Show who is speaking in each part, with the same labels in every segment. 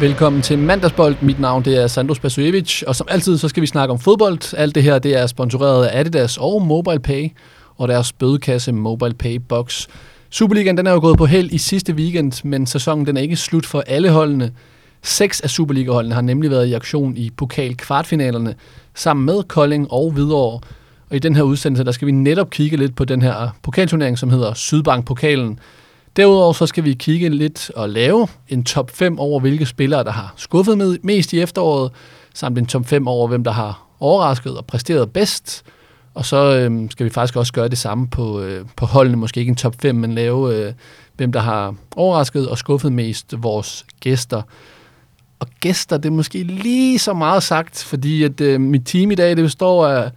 Speaker 1: Velkommen til Mandagsbold. Mit navn det er Sandro Spasojevic, og som altid så skal vi snakke om fodbold. Alt det her det er sponsoreret af Adidas og MobilePay og deres bødekasse MobilePay Box. Superligaen den er jo gået på held i sidste weekend, men sæsonen den er ikke slut for alle holdene. Seks af Superliga-holdene har nemlig været i aktion i pokal kvartfinalerne sammen med Kolding og Hvidovre. Og i den her udsendelse, der skal vi netop kigge lidt på den her pokalturnering, som hedder Sydbank-pokalen. Derudover så skal vi kigge lidt og lave en top 5 over, hvilke spillere, der har skuffet med mest i efteråret, samt en top 5 over, hvem der har overrasket og præsteret bedst. Og så øh, skal vi faktisk også gøre det samme på, øh, på holdene, måske ikke en top 5, men lave, øh, hvem der har overrasket og skuffet mest vores gæster. Og gæster, det er måske lige så meget sagt, fordi at øh, mit team i dag, det består af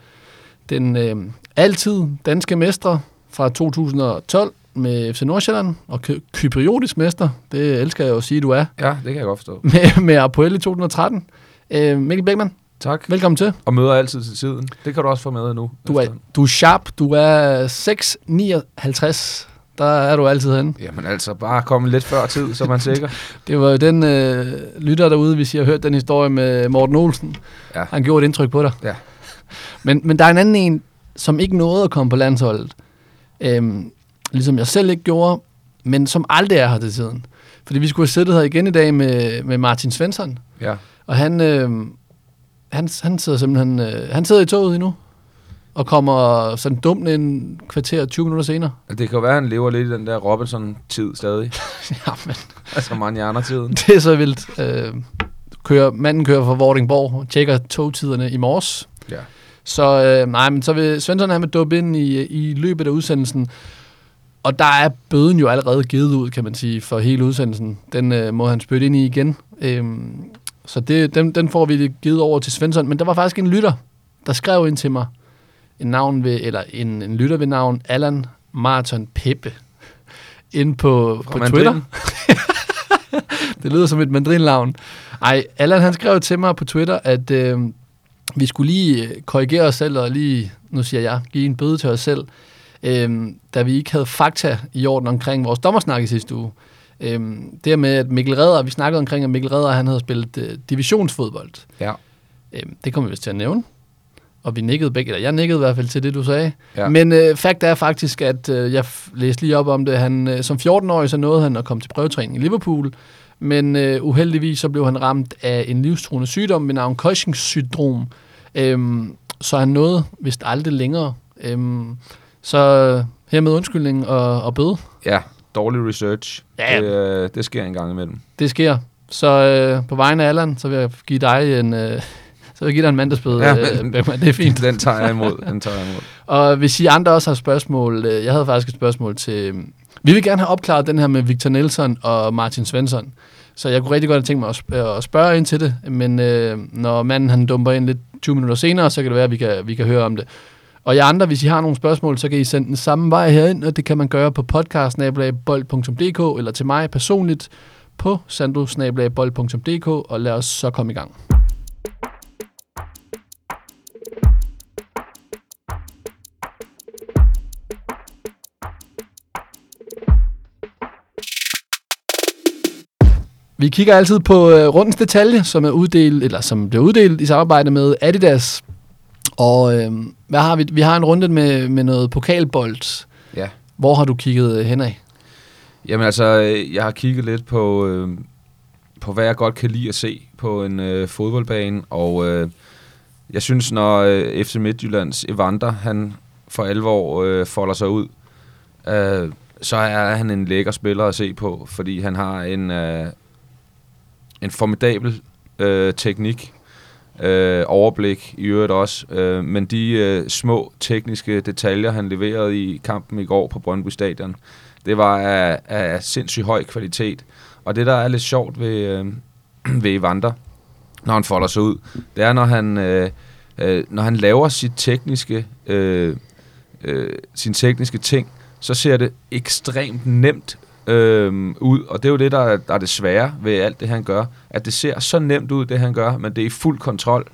Speaker 1: den øh, altid danske mestre fra 2012 med FC Nordsjælland, og ky- kypriotisk mester, det elsker jeg jo at sige, du er,
Speaker 2: Ja, det kan jeg godt forstå.
Speaker 1: med, med Apoel i 2013. Øh, Mikkel Beckmann,
Speaker 2: Tak.
Speaker 1: velkommen til.
Speaker 2: Og møder altid til tiden. Det kan du også få med nu.
Speaker 1: Du er, du er sharp, du er 6,59. Der er du altid henne.
Speaker 2: Jamen altså, bare komme lidt før tid, så man sikker.
Speaker 1: Det var jo den øh, lytter derude, hvis I har hørt den historie med Morten Olsen.
Speaker 2: Ja.
Speaker 1: Han gjorde et indtryk på dig.
Speaker 2: Ja.
Speaker 1: Men, men der er en anden en, som ikke nåede at komme på landsholdet. Øhm, ligesom jeg selv ikke gjorde, men som aldrig er her til tiden. Fordi vi skulle have siddet her igen i dag med, med Martin Svensson.
Speaker 2: Ja.
Speaker 1: Og han, øh, han, han sidder simpelthen øh, han sidder i toget endnu. Og kommer sådan dumt en kvarter 20 minutter senere.
Speaker 2: Det kan jo være, at han lever lidt i den der Robinson-tid stadig.
Speaker 1: ja, men
Speaker 2: altså Marianer-tiden.
Speaker 1: Det er så vildt. Øh, kører, manden kører fra Vordingborg og tjekker togtiderne i morges.
Speaker 2: Ja.
Speaker 1: Så øh, nej, men så vil Svensson han vil duppe ind i, i løbet af udsendelsen. Og der er bøden jo allerede givet ud, kan man sige, for hele udsendelsen. Den øh, må han spytte ind i igen. Øhm, så det, den, den får vi givet over til Svensson. Men der var faktisk en lytter, der skrev ind til mig. En, navn ved, eller en, en lytter ved navn Allan Martin Peppe. Ind på,
Speaker 2: Fra
Speaker 1: på. Twitter. det lyder som et mandrinlavn. Ej, Allan han skrev til mig på Twitter, at øh, vi skulle lige øh, korrigere os selv, og lige, nu siger jeg, give en bøde til os selv, øh, da vi ikke havde fakta i orden omkring vores dommersnak i sidste uge. Øh, det med, at Mikkel Redder, vi snakkede omkring, at Mikkel Redder, han havde spillet øh, divisionsfodbold.
Speaker 2: Ja.
Speaker 1: Øh, det kommer vi vist til at nævne. Og vi nikkede begge, eller jeg nikkede i hvert fald til det, du sagde.
Speaker 2: Ja.
Speaker 1: Men øh, fakt er faktisk, at øh, jeg læste lige op om det. Han, øh, som 14-årig så nåede han at komme til prøvetræning i Liverpool, men øh, uheldigvis så blev han ramt af en livstruende sygdom ved navn Cushing's syndrom. Øhm, så han nåede vist aldrig længere. Øhm, så øh, hermed undskyldning og, og bøde.
Speaker 2: Ja, dårlig research.
Speaker 1: Ja.
Speaker 2: Det, øh, det sker en gang imellem.
Speaker 1: Det sker. Så øh, på vegne af Allan, så vil jeg give dig en... Øh, så vil jeg give dig en mandagsbøde.
Speaker 2: Ja,
Speaker 1: Ja,
Speaker 2: men-
Speaker 1: øh, det er fint.
Speaker 2: Den tager jeg imod. Den tager jeg imod.
Speaker 1: Og hvis I andre også har spørgsmål, øh, jeg havde faktisk et spørgsmål til... Vi vil gerne have opklaret den her med Victor Nelson og Martin Svensson. Så jeg kunne rigtig godt have tænkt mig at sp- at spørge ind til det, men øh, når manden han dumper ind lidt 20 minutter senere, så kan det være, at vi kan, vi kan høre om det. Og jer andre, hvis I har nogle spørgsmål, så kan I sende den samme vej herind, og det kan man gøre på podcastnabelagbold.dk eller til mig personligt på sandosnabelagbold.dk, og lad os så komme i gang. Vi kigger altid på øh, rundens detalje, som er uddelt, eller som bliver uddelt i samarbejde med Adidas. Og øh, hvad har vi? Vi har en runde med, med noget pokalbold.
Speaker 2: Ja.
Speaker 1: Hvor har du kigget øh, henad?
Speaker 2: Jamen altså, øh, jeg har kigget lidt på, øh, på hvad jeg godt kan lide at se på en øh, fodboldbane, og øh, jeg synes, når øh, FC Midtjyllands Evander, han for alvor øh, folder sig ud, øh, så er han en lækker spiller at se på, fordi han har en, øh, en formidabel øh, teknik, øh, overblik i øvrigt også, øh, men de øh, små tekniske detaljer, han leverede i kampen i går på Brøndby Stadion, det var af, af sindssygt høj kvalitet. Og det, der er lidt sjovt ved, øh, ved Evander, når han folder sig ud, det er, når han, øh, øh, når han laver sit tekniske, øh, øh, sin tekniske ting, så ser det ekstremt nemt øh, ud. Og det er jo det, der, er- der er det svære ved alt det, han gør. At det ser så nemt ud, det han gør, men det er i fuld kontrol.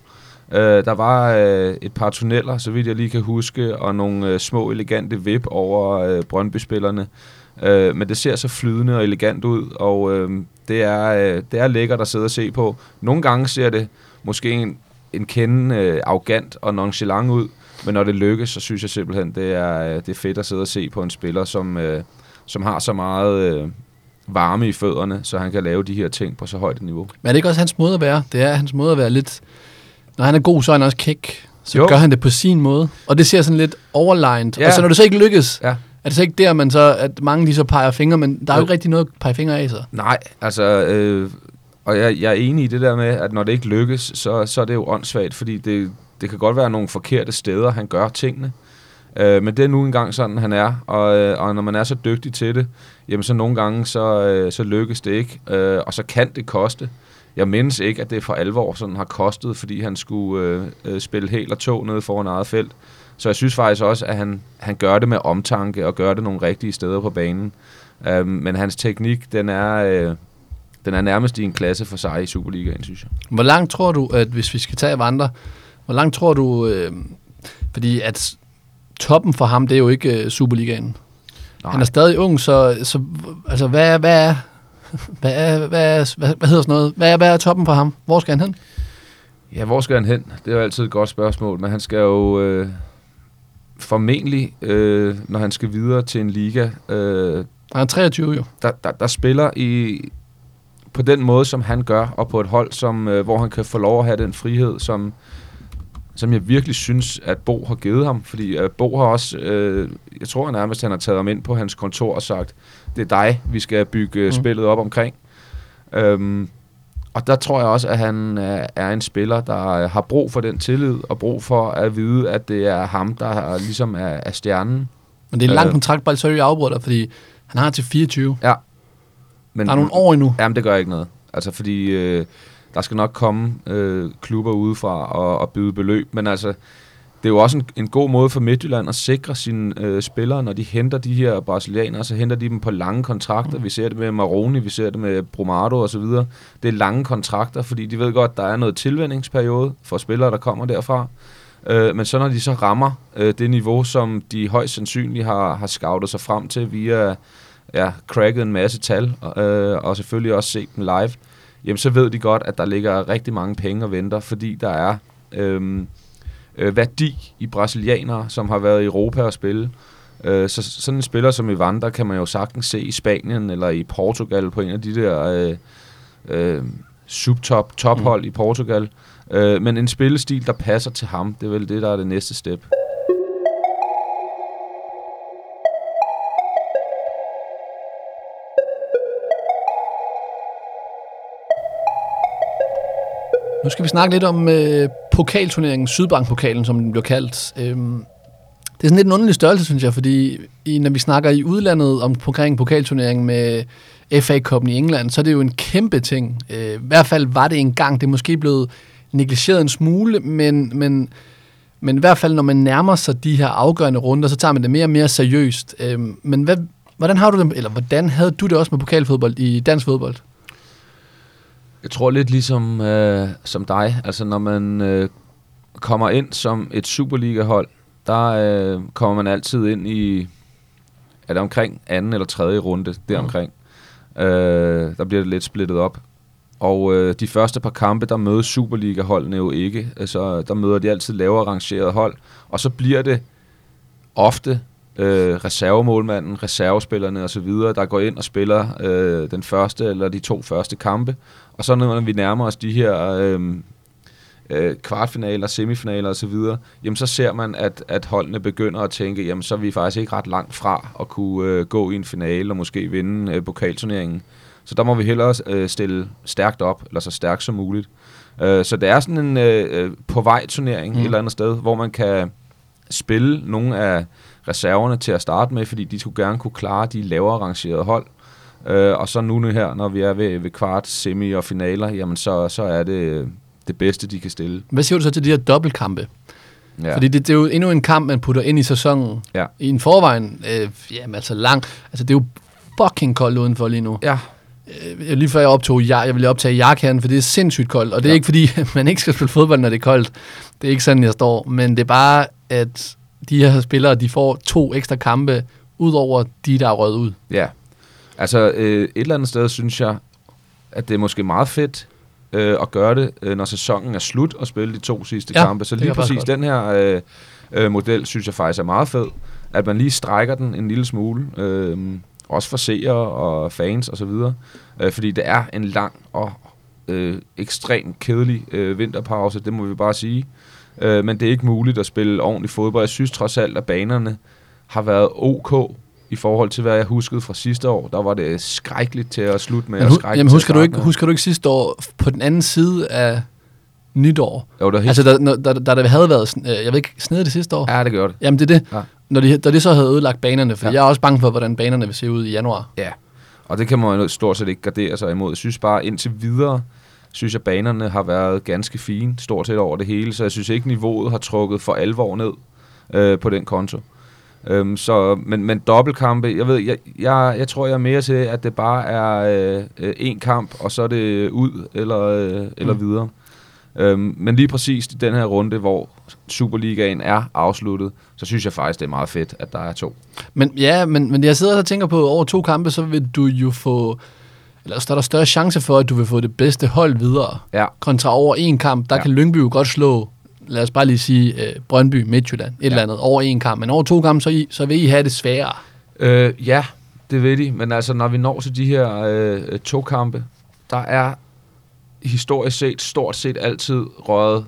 Speaker 2: Øh, der var øh, et par tunneller, så vidt jeg lige kan huske, og nogle øh, små elegante vip over øh, Brøndby-spillerne. Øh, men det ser så flydende og elegant ud, og øh, Det er, øh, det er lækkert at sidde og se på. Nogle gange ser det måske en, en kende øh, arrogant og nonchalant ud, men når det lykkes, så synes jeg simpelthen, det er, øh, det er fedt at sidde og se på en spiller, som, øh, som har så meget øh, varme i fødderne, så han kan lave de her ting på så højt et niveau.
Speaker 1: Men er det ikke også hans måde at være? Det er hans måde at være lidt... Når han er god, så er han også kæk. Så
Speaker 2: Jo.
Speaker 1: gør han det på sin måde. Og det ser sådan lidt overlined.
Speaker 2: Ja.
Speaker 1: Og så når det så ikke lykkes,
Speaker 2: Ja.
Speaker 1: er det så ikke der, man så, at mange lige så peger fingre, men der er jo
Speaker 2: Jo.
Speaker 1: ikke rigtig noget at pege fingre af så.
Speaker 2: Nej, altså, øh, og jeg, jeg er enig i det der med, at når det ikke lykkes, så, så er det jo åndssvagt, fordi det, det kan godt være nogle forkerte steder, han gør tingene. Øh, men det er nu engang sådan, han er, og, øh, og når man er så dygtig til det, jamen så nogle gange, så, øh, så lykkes det ikke, øh, og så kan det koste. Jeg mindes ikke, at det for alvor sådan har kostet, fordi han skulle øh, øh, spille helt og tog nede foran eget felt. Så jeg synes faktisk også, at han, han gør det med omtanke og gør det nogle rigtige steder på banen. Øh, men hans teknik, den er, øh, den er nærmest i en klasse for sig i Superligaen, synes jeg.
Speaker 1: Hvor langt tror du, at hvis vi skal tage Vandre, hvor langt tror du, øh, fordi at toppen for ham, det er jo ikke øh, Superligaen.
Speaker 2: Nej.
Speaker 1: Han er stadig ung, så, så altså, hvad, er- hvad er, hvad, er, hvad, er, hvad, hvad hedder sådan noget? Hvad er, hvad er toppen for ham? Hvor skal han hen?
Speaker 2: Ja, hvor skal han hen? Det er jo altid et godt spørgsmål, men han skal jo øh, formentlig, øh, når han skal videre til en liga, øh,
Speaker 1: Han er 23 jo.
Speaker 2: der, der, der spiller i på den måde, som han gør, og på et hold, som, øh, hvor han kan få lov at have den frihed, som, som jeg virkelig synes, at Bo har givet ham. Fordi øh, Bo har også, øh, jeg tror nærmest, han har taget ham ind på hans kontor og sagt, det er dig, vi skal bygge mm.
Speaker 1: Mm.
Speaker 2: spillet op omkring. Øhm, og der tror jeg også, at han er, er en spiller, der øh, har brug for den tillid, og brug for at vide, at det er ham, der er, ligesom er, er stjernen.
Speaker 1: Men det er en lang
Speaker 2: Øh.
Speaker 1: kontrakt, bare så jeg afbryder dig, fordi han har til 24.
Speaker 2: Men,
Speaker 1: Der er nogle år endnu.
Speaker 2: Jamen, det gør ikke noget. Altså, fordi øh, der skal nok komme øh, klubber udefra og, og byde beløb. Men altså, det er jo også en, en god måde for Midtjylland at sikre sine øh, spillere, når de henter de her brasilianere, så henter de dem på lange kontrakter. Vi ser det med Maroni, vi ser det med Brumado og så videre. Det er lange kontrakter, fordi de ved godt, der er noget tilvændingsperiode for spillere, der kommer derfra. Øh, men så når de så rammer øh, det niveau, som de højst sandsynligt har, har scoutet sig frem til via ja, cracket en masse tal, øh, og selvfølgelig også set dem live, jamen så ved de godt, at der ligger rigtig mange penge og venter, fordi der er øhm, øh, værdi i brasilianere, som har været i Europa og spille. Øh, så sådan en spiller som Evander kan man jo sagtens se i Spanien eller i Portugal på en af de der øh, øh, subtop tophold mm. i Portugal. Øh, men en spillestil, der passer til ham, det er vel det, der er det næste step.
Speaker 1: Nu skal vi snakke lidt om øh, pokalturneringen, Sydbank-pokalen, som den bliver kaldt. Øhm, det er sådan lidt en underlig størrelse, synes jeg, fordi i, når vi snakker i udlandet om omkring pokalturneringen med FA-koppen i England, så er det jo en kæmpe ting. Øh, I hvert fald var det engang. Det er måske blevet negligeret en smule, men, men, men i hvert fald, når man nærmer sig de her afgørende runder, så tager man det mere og mere seriøst. Øh, men hvad, hvordan har du det, eller hvordan havde du det også med pokalfodbold i dansk fodbold?
Speaker 2: Jeg tror lidt ligesom øh, som dig, altså når man øh, kommer ind som et Superliga-hold, der øh, kommer man altid ind i, er det omkring anden eller tredje runde, deromkring. Mm. Øh, der bliver det lidt splittet op. Og øh, de første par kampe, der mødes Superliga-holdene jo ikke. Altså, der møder de altid lavere rangeret hold. Og så bliver det ofte øh, reservemålmanden, reservespillerne osv., der går ind og spiller øh, den første eller de to første kampe. Og så når vi nærmer os de her øh, øh, kvartfinaler, semifinaler osv., jamen så ser man, at, at holdene begynder at tænke, jamen så er vi faktisk ikke ret langt fra at kunne øh, gå i en finale og måske vinde øh, pokalturneringen. Så der må vi hellere øh, stille stærkt op, eller så stærkt som muligt. Øh, så det er sådan en øh, øh, på vej turnering mm. et eller andet sted, hvor man kan spille nogle af reserverne til at starte med, fordi de skulle gerne kunne klare de lavere rangerede hold. Øh, og så nu her, når vi er ved, ved kvart, semi og finaler, jamen så, så er det det bedste, de kan stille.
Speaker 1: Hvad siger du så til de her dobbeltkampe?
Speaker 2: Ja.
Speaker 1: Fordi det, det er jo endnu en kamp, man putter ind i sæsonen.
Speaker 2: Ja.
Speaker 1: I en forvejen, øh, jamen altså lang. Altså det er jo fucking koldt udenfor lige nu.
Speaker 2: ja,
Speaker 1: Øh, lige før jeg optog, jeg, jeg ville optage jakkeren, for det er sindssygt koldt. Og det er
Speaker 2: Ja.
Speaker 1: ikke fordi, man ikke skal spille fodbold, når det er koldt. Det er ikke sådan, jeg står. Men det er bare, at de her spillere, de får to ekstra kampe, ud over de, der er røget ud.
Speaker 2: Ja, altså øh, et eller andet sted synes jeg, at det er måske meget fedt øh, at gøre det, øh, når sæsonen er slut, og spille de to sidste
Speaker 1: Ja,
Speaker 2: kampe. Så lige præcis den her øh, øh, model, synes jeg faktisk er meget fed. At man lige strækker den en lille smule. Øh, også for seere og fans osv. Øh, fordi det er en lang og øh, ekstremt kedelig øh, vinterpause, det må vi bare sige. Øh, men det er ikke muligt at spille ordentlig fodbold. Jeg synes trods alt, at banerne har været ok i forhold til, hvad jeg huskede fra sidste år. Der var det skrækkeligt til at slutte med.
Speaker 1: Men hu- jamen, husker, du ikke,
Speaker 2: med.
Speaker 1: husker du ikke sidste år på den anden side af nytår?
Speaker 2: Jo, er helt...
Speaker 1: Altså, da, når- da, der havde været, øh, jeg ved ikke, sned det sidste år?
Speaker 2: ja, det gør det.
Speaker 1: Jamen, det er det.
Speaker 2: Ja.
Speaker 1: Når de, da de så havde ødelagt banerne, for
Speaker 2: Ja.
Speaker 1: jeg er også bange for, hvordan banerne vil se ud i januar.
Speaker 2: Ja, og det kan man jo stort set ikke gardere sig imod. Jeg synes bare, indtil videre, synes jeg, banerne har været ganske fine, stort set over det hele, så jeg synes ikke, niveauet har trukket for alvor ned øh, på den konto. Øhm, så, men, men dobbeltkampe, jeg ved, jeg, jeg, jeg tror, jeg er mere til, at det bare er øh, øh, en kamp, og så er det ud eller, øh, eller
Speaker 1: Mm.
Speaker 2: videre. Øhm, men lige præcis i den her runde, hvor Superligaen er afsluttet, så synes jeg faktisk, det er meget fedt, at der er to.
Speaker 1: Men ja, men, men jeg sidder og tænker på, over to kampe, så vil du jo få, eller så er der større chance for, at du vil få det bedste hold videre,
Speaker 2: Ja,
Speaker 1: kontra over en kamp, der
Speaker 2: Ja.
Speaker 1: kan Lyngby jo godt slå, lad os bare lige sige, øh, Brøndby, Midtjylland, et ja. eller andet, over en kamp. Men over to kampe, så, I, så vil I have det sværere.
Speaker 2: Øh, ja, det ved de. Men altså, når vi når til de her øh, to kampe, der er historisk set stort set altid røget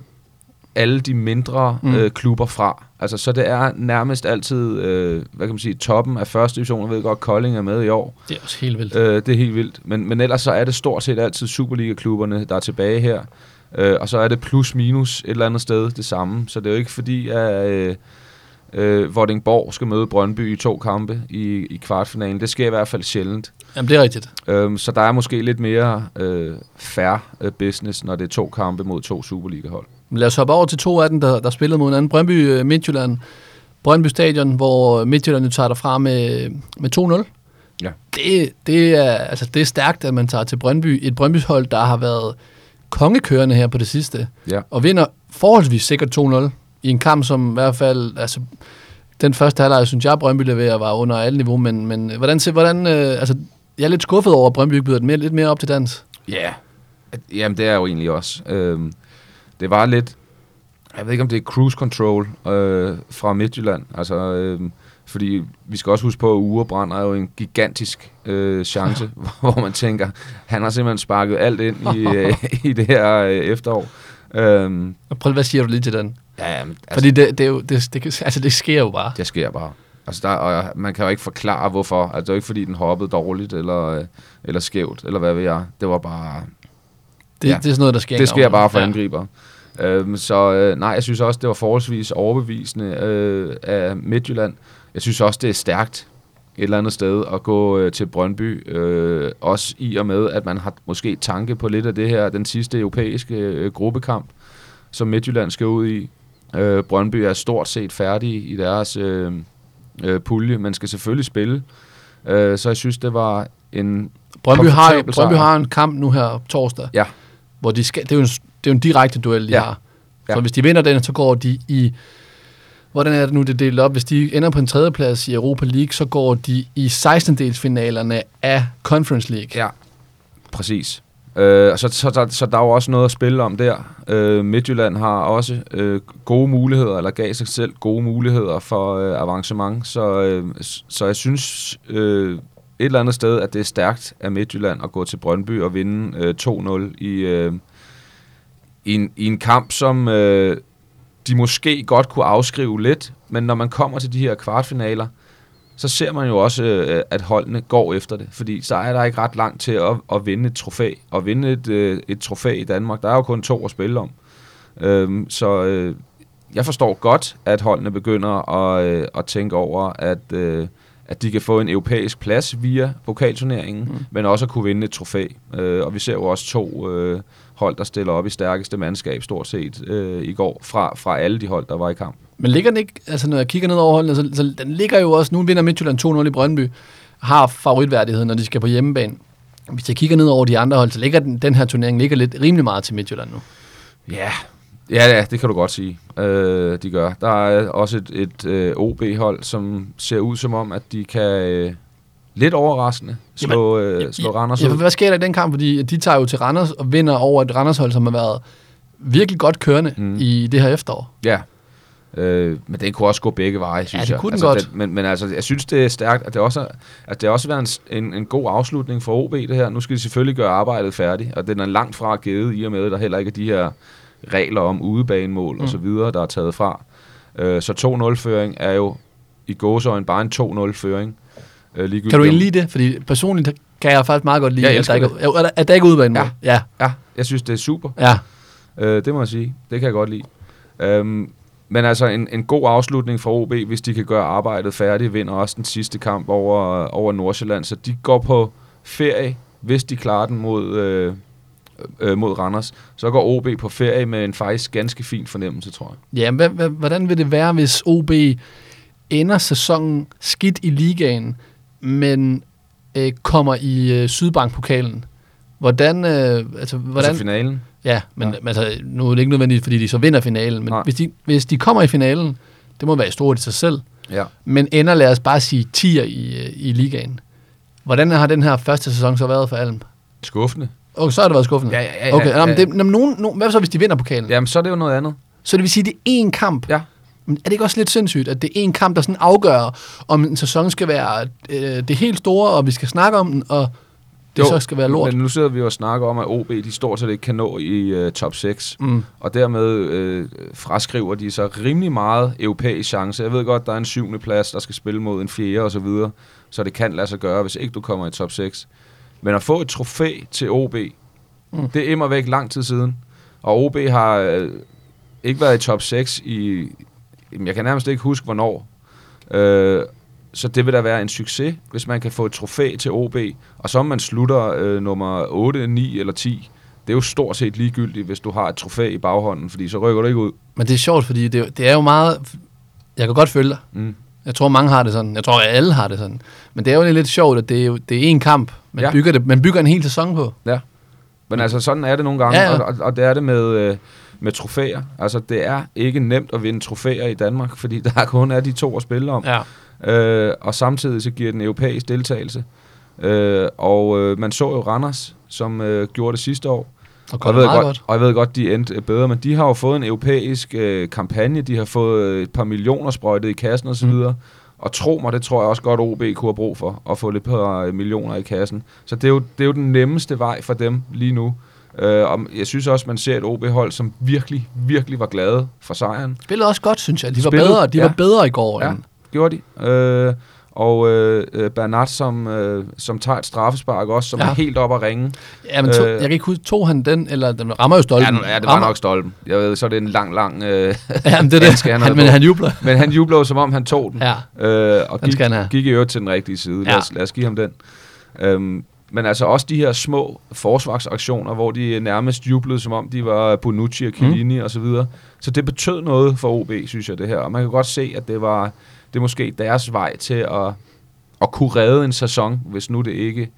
Speaker 2: alle de mindre
Speaker 1: Mm.
Speaker 2: øh, klubber fra. Altså, så det er nærmest altid, øh, hvad kan man sige, toppen af første division. Jeg ved godt, Kolding er med i år.
Speaker 1: Det er også helt vildt.
Speaker 2: Øh, det er helt vildt. Men, men ellers så er det stort set altid Superliga-klubberne, der er tilbage her. Øh, og så er det plus minus et eller andet sted det samme. Så det er jo ikke fordi, at øh, øh, Vordingborg skal møde Brøndby i to kampe i, i kvartfinalen. Det sker i hvert fald sjældent.
Speaker 1: Jamen, det er rigtigt.
Speaker 2: Øhm, så der er måske lidt mere øh, fair øh, business, når det er to kampe mod to Superliga-hold.
Speaker 1: Lad os hoppe over til to af dem, der, der spillede mod hinanden. Brøndby øh, Midtjylland. Brøndby Stadion, hvor Midtjylland jo tager derfra med, med 2-0.
Speaker 2: Ja.
Speaker 1: Det, det, er, altså, det er stærkt, at man tager til Brøndby. Et Brøndbys hold, der har været kongekørende her på det sidste.
Speaker 2: Ja.
Speaker 1: Og vinder forholdsvis sikkert 2-0 i en kamp, som i hvert fald... Altså, den første halvleg, synes jeg, Brøndby leverer, var under alle niveau, men, men hvordan, se- hvordan øh, altså, jeg er lidt skuffet over, at Brøndby byder den mere, lidt mere op til dans.
Speaker 2: Ja, yeah. jamen det er jo egentlig også. Øhm, det var lidt, jeg ved ikke om det er cruise control øh, fra Midtjylland, altså, øhm, fordi vi skal også huske på, at Urebrand er jo en gigantisk øh, chance, hvor man tænker, han har simpelthen sparket alt ind i, øh, i det her øh, efterår. Øhm,
Speaker 1: Og Prøv, hvad siger du lige til den?
Speaker 2: ja, jamen, altså,
Speaker 1: Fordi det, det, er jo, det, det, altså, det sker jo bare.
Speaker 2: det sker bare. Altså, der, og man kan jo ikke forklare, hvorfor. Altså, det er jo ikke, fordi den hoppede dårligt, eller, øh, eller skævt, eller hvad ved jeg. Det var bare...
Speaker 1: Det,
Speaker 2: Ja.
Speaker 1: det er sådan noget, der sker.
Speaker 2: Det sker bare for
Speaker 1: Ja.
Speaker 2: angriber. Øhm, så øh, nej, jeg synes også, det var forholdsvis overbevisende øh, af Midtjylland. Jeg synes også, det er stærkt et eller andet sted at gå øh, til Brøndby. Øh, også i og med, at man har måske tanke på lidt af det her, den sidste europæiske øh, gruppekamp, som Midtjylland skal ud i. Øh, Brøndby er stort set færdige i deres øh, øh, pulje, men skal selvfølgelig spille. Øh, så jeg synes, det var en...
Speaker 1: Brøndby har, Brøndby har en kamp nu her torsdag,
Speaker 2: Ja.
Speaker 1: hvor de skal, det, er jo en, det er jo en direkte duel, de
Speaker 2: Ja.
Speaker 1: har.
Speaker 2: Ja.
Speaker 1: Så hvis de vinder den, så går de i... Hvordan er det nu, det er delt op? Hvis de ender på en tredjeplads i Europa League, så går de i 16-delsfinalerne af Conference League.
Speaker 2: Ja, præcis. Øh, så, så, så, så der er jo også noget at spille om der. Øh, Midtjylland har også øh, gode muligheder, eller gav sig selv gode muligheder for øh, avancement. Så, øh, så jeg synes øh, et eller andet sted, at det er stærkt af Midtjylland at gå til Brøndby og vinde øh, 2-0 i, øh, i, en, i en kamp, som øh, de måske godt kunne afskrive lidt. Men når man kommer til de her kvartfinaler, så ser man jo også, øh, at holdene går efter det. Fordi så er der ikke ret langt til at, at vinde et trofæ. Og vinde et, øh, et trofæ i Danmark, der er jo kun to at spille om. Øhm, så øh, jeg forstår godt, at holdene begynder at, øh, at tænke over, at, øh, at de kan få en europæisk plads via pokalturneringen, mm. men også at kunne vinde et trofæ. Øh, og vi ser jo også to øh, hold, der stiller op i stærkeste mandskab stort set øh, i går, fra, fra alle de hold, der var i kamp.
Speaker 1: Men ligger den ikke, altså når jeg kigger ned over holdene, så, så den ligger jo også, nu vinder Midtjylland 2-0 i Brøndby, har favoritværdighed, når de skal på hjemmebane. Hvis jeg kigger ned over de andre hold, så ligger den, den her turnering ligger lidt rimelig meget til Midtjylland nu.
Speaker 2: Ja, ja, ja det kan du godt sige, øh, de gør. Der er også et, et øh, OB-hold, som ser ud som om, at de kan, øh, lidt overraskende slå, øh, slå Randers
Speaker 1: Ja, for hvad sker der i den kamp? Fordi de tager jo til Randers og vinder over et Randers-hold, som har været virkelig godt kørende
Speaker 2: Mm.
Speaker 1: i det her efterår.
Speaker 2: Ja. Øh, men den kunne også gå begge veje, synes
Speaker 1: det
Speaker 2: jeg.
Speaker 1: kunne den
Speaker 2: altså,
Speaker 1: godt.
Speaker 2: Den, men, men altså, jeg synes, det er stærkt, at det også, at det også har været en, en, en god afslutning for OB, det her. Nu skal de selvfølgelig gøre arbejdet færdigt, og den er langt fra givet i og med, at der heller ikke er de her regler om udebanemål mm. og så videre, der er taget fra. Øh, så 2-0-føring er jo i gåsøjne bare en 2-0-føring. Øh, ligegyldigt
Speaker 1: Kan du egentlig lide det? Fordi personligt kan jeg faktisk meget godt lide,
Speaker 2: Jeg
Speaker 1: at der, ikke, er- at, der, ikke er. Ja. ja.
Speaker 2: Ja, jeg synes, det er super.
Speaker 1: Ja.
Speaker 2: Øh, det må jeg sige. Det kan jeg godt lide. Øhm, men altså en, en god afslutning for OB, hvis de kan gøre arbejdet færdigt, vinder også den sidste kamp over, over Nordsjælland. Så de går på ferie, hvis de klarer den mod, øh, øh, mod Randers. Så går OB på ferie med en faktisk ganske fin fornemmelse, tror jeg.
Speaker 1: Ja, hvad, hvordan vil det være, hvis OB ender sæsonen skidt i ligaen, men øh, kommer i øh, Sydbank-pokalen? Hvordan, øh, altså,
Speaker 2: Hvordan?
Speaker 1: hvordan,
Speaker 2: Altså finalen.
Speaker 1: ja, men
Speaker 2: Ja.
Speaker 1: ja. altså, nu er det ikke nødvendigt, fordi de så vinder finalen, men
Speaker 2: Nej.
Speaker 1: hvis de, hvis de kommer i finalen, det må være stort i sig selv,
Speaker 2: Ja.
Speaker 1: men ender, lad os bare sige, 10'er i, øh, i ligaen. Hvordan har den her første sæson så været for Alm?
Speaker 2: Skuffende.
Speaker 1: Okay, så har det været skuffende.
Speaker 2: Ja, ja, ja,
Speaker 1: okay,
Speaker 2: ja,
Speaker 1: nå, men
Speaker 2: ja.
Speaker 1: det, nå, nogen, nogen, hvad så, hvis de vinder pokalen?
Speaker 2: Jamen, så er det jo noget andet.
Speaker 1: Så det vil sige, det er én kamp.
Speaker 2: Ja.
Speaker 1: Men er det ikke også lidt sindssygt, at det er en kamp, der sådan afgør, om en sæson skal være øh, det helt store, og vi skal snakke om den, og det jo, så skal være lort?
Speaker 2: Men nu sidder vi jo og snakker om, at OB de stort set ikke kan nå i uh, top 6.
Speaker 1: Mm.
Speaker 2: Og dermed øh, fraskriver de så rimelig meget europæisk chance. Jeg ved godt, der er en syvende plads, der skal spille mod en fjerde og så videre. Så det kan lade sig gøre, hvis ikke du kommer i top 6. Men at få et trofæ til OB, mm. det er immer væk lang tid siden. Og OB har øh, ikke været i top 6 i... Jeg kan nærmest ikke huske, hvornår. Øh, så det vil da være en succes, hvis man kan få et trofæ til OB. Og så om man slutter øh, nummer 8, 9 eller 10, det er jo stort set ligegyldigt, hvis du har et trofæ i baghånden, fordi så rykker du ikke ud.
Speaker 1: Men det er sjovt, fordi det, det er jo meget... Jeg kan godt følge dig.
Speaker 2: Mm.
Speaker 1: Jeg tror, mange har det sådan. Jeg tror, at alle har det sådan. Men det er jo lidt sjovt, at det er, jo, det er én kamp. Man,
Speaker 2: Ja.
Speaker 1: ja. bygger det, man bygger en hel sæson på.
Speaker 2: Men altså, sådan er det nogle gange,
Speaker 1: Ja, ja.
Speaker 2: Og, og, og det er det med, øh, med trofæer. Altså, det er ikke nemt at vinde trofæer i Danmark, fordi der kun er de to at spille om.
Speaker 1: Ja.
Speaker 2: Øh, og samtidig så giver den europæisk deltagelse. Øh, og øh, man så jo Randers, som øh, gjorde det sidste år.
Speaker 1: Og
Speaker 2: Og jeg, ved godt,
Speaker 1: godt.
Speaker 2: og jeg ved godt, de endte øh, bedre, men de har jo fået en europæisk øh, kampagne. De har fået øh, et par millioner sprøjtet i kassen osv.
Speaker 1: Mm.
Speaker 2: Mm. Og tro mig, det tror jeg også godt, OB kunne have brug for, at få lidt par øh, millioner i kassen. Så det er, jo, det er jo den nemmeste vej for dem lige nu. Øh, og jeg synes også, man ser et OB-hold, som virkelig, virkelig var glade for sejren.
Speaker 1: Spillede også godt, synes jeg. De var
Speaker 2: Spillede,
Speaker 1: bedre, de
Speaker 2: ja.
Speaker 1: var bedre i går.
Speaker 2: Ja.
Speaker 1: end-
Speaker 2: Gjorde de. Øh, og øh, øh, Bernat, som, øh, som tager et straffespark også, som ja. Er helt op at ringe.
Speaker 1: Ja, men to,
Speaker 2: Øh.
Speaker 1: jeg kan ikke huske, tog han den, eller den rammer jo stolpen.
Speaker 2: Ja, ja, det var
Speaker 1: rammer,
Speaker 2: nok stolpen. Jeg ved, så er det en lang, lang... Øh,
Speaker 1: Ja, men det er det.
Speaker 2: han
Speaker 1: Han, men
Speaker 2: på.
Speaker 1: han jubler.
Speaker 2: men han jubler jo, som om han tog den.
Speaker 1: Ja.
Speaker 2: Øh, og
Speaker 1: Den
Speaker 2: gik, gik i øvrigt til den rigtige side. Lad,
Speaker 1: Ja.
Speaker 2: os, lad os give ham den. Øhm, men altså også de her små forsvarsaktioner, hvor de nærmest jublede, som om de var Bonucci og Chiellini mm. og så videre. Så det betød noget for OB, synes jeg, det her. Og man kan godt se, at det var det måske deres vej til at, at kunne redde en sæson, hvis nu det ikke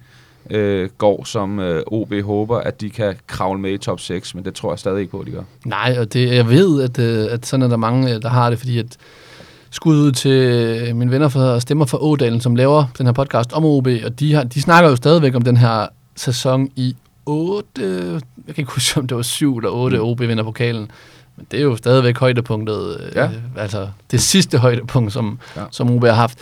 Speaker 2: øh, går, som øh, OB håber, at de kan kravle med i top 6. Men det tror jeg stadig ikke på, at de gør.
Speaker 1: Nej, og det, jeg ved, at, øh, at sådan er der mange, der har det, fordi at skud ud til øh, mine venner for Stemmer for Ådalen, som laver den her podcast om OB, og de, har, de snakker jo stadigvæk om den her sæson i 8, jeg kan ikke huske, om det var 7 eller 8,
Speaker 2: Mm.
Speaker 1: OB vinder pokalen, men det er jo stadigvæk højdepunktet, øh,
Speaker 2: Ja.
Speaker 1: altså det sidste højdepunkt, som,
Speaker 2: Ja.
Speaker 1: som OB har haft.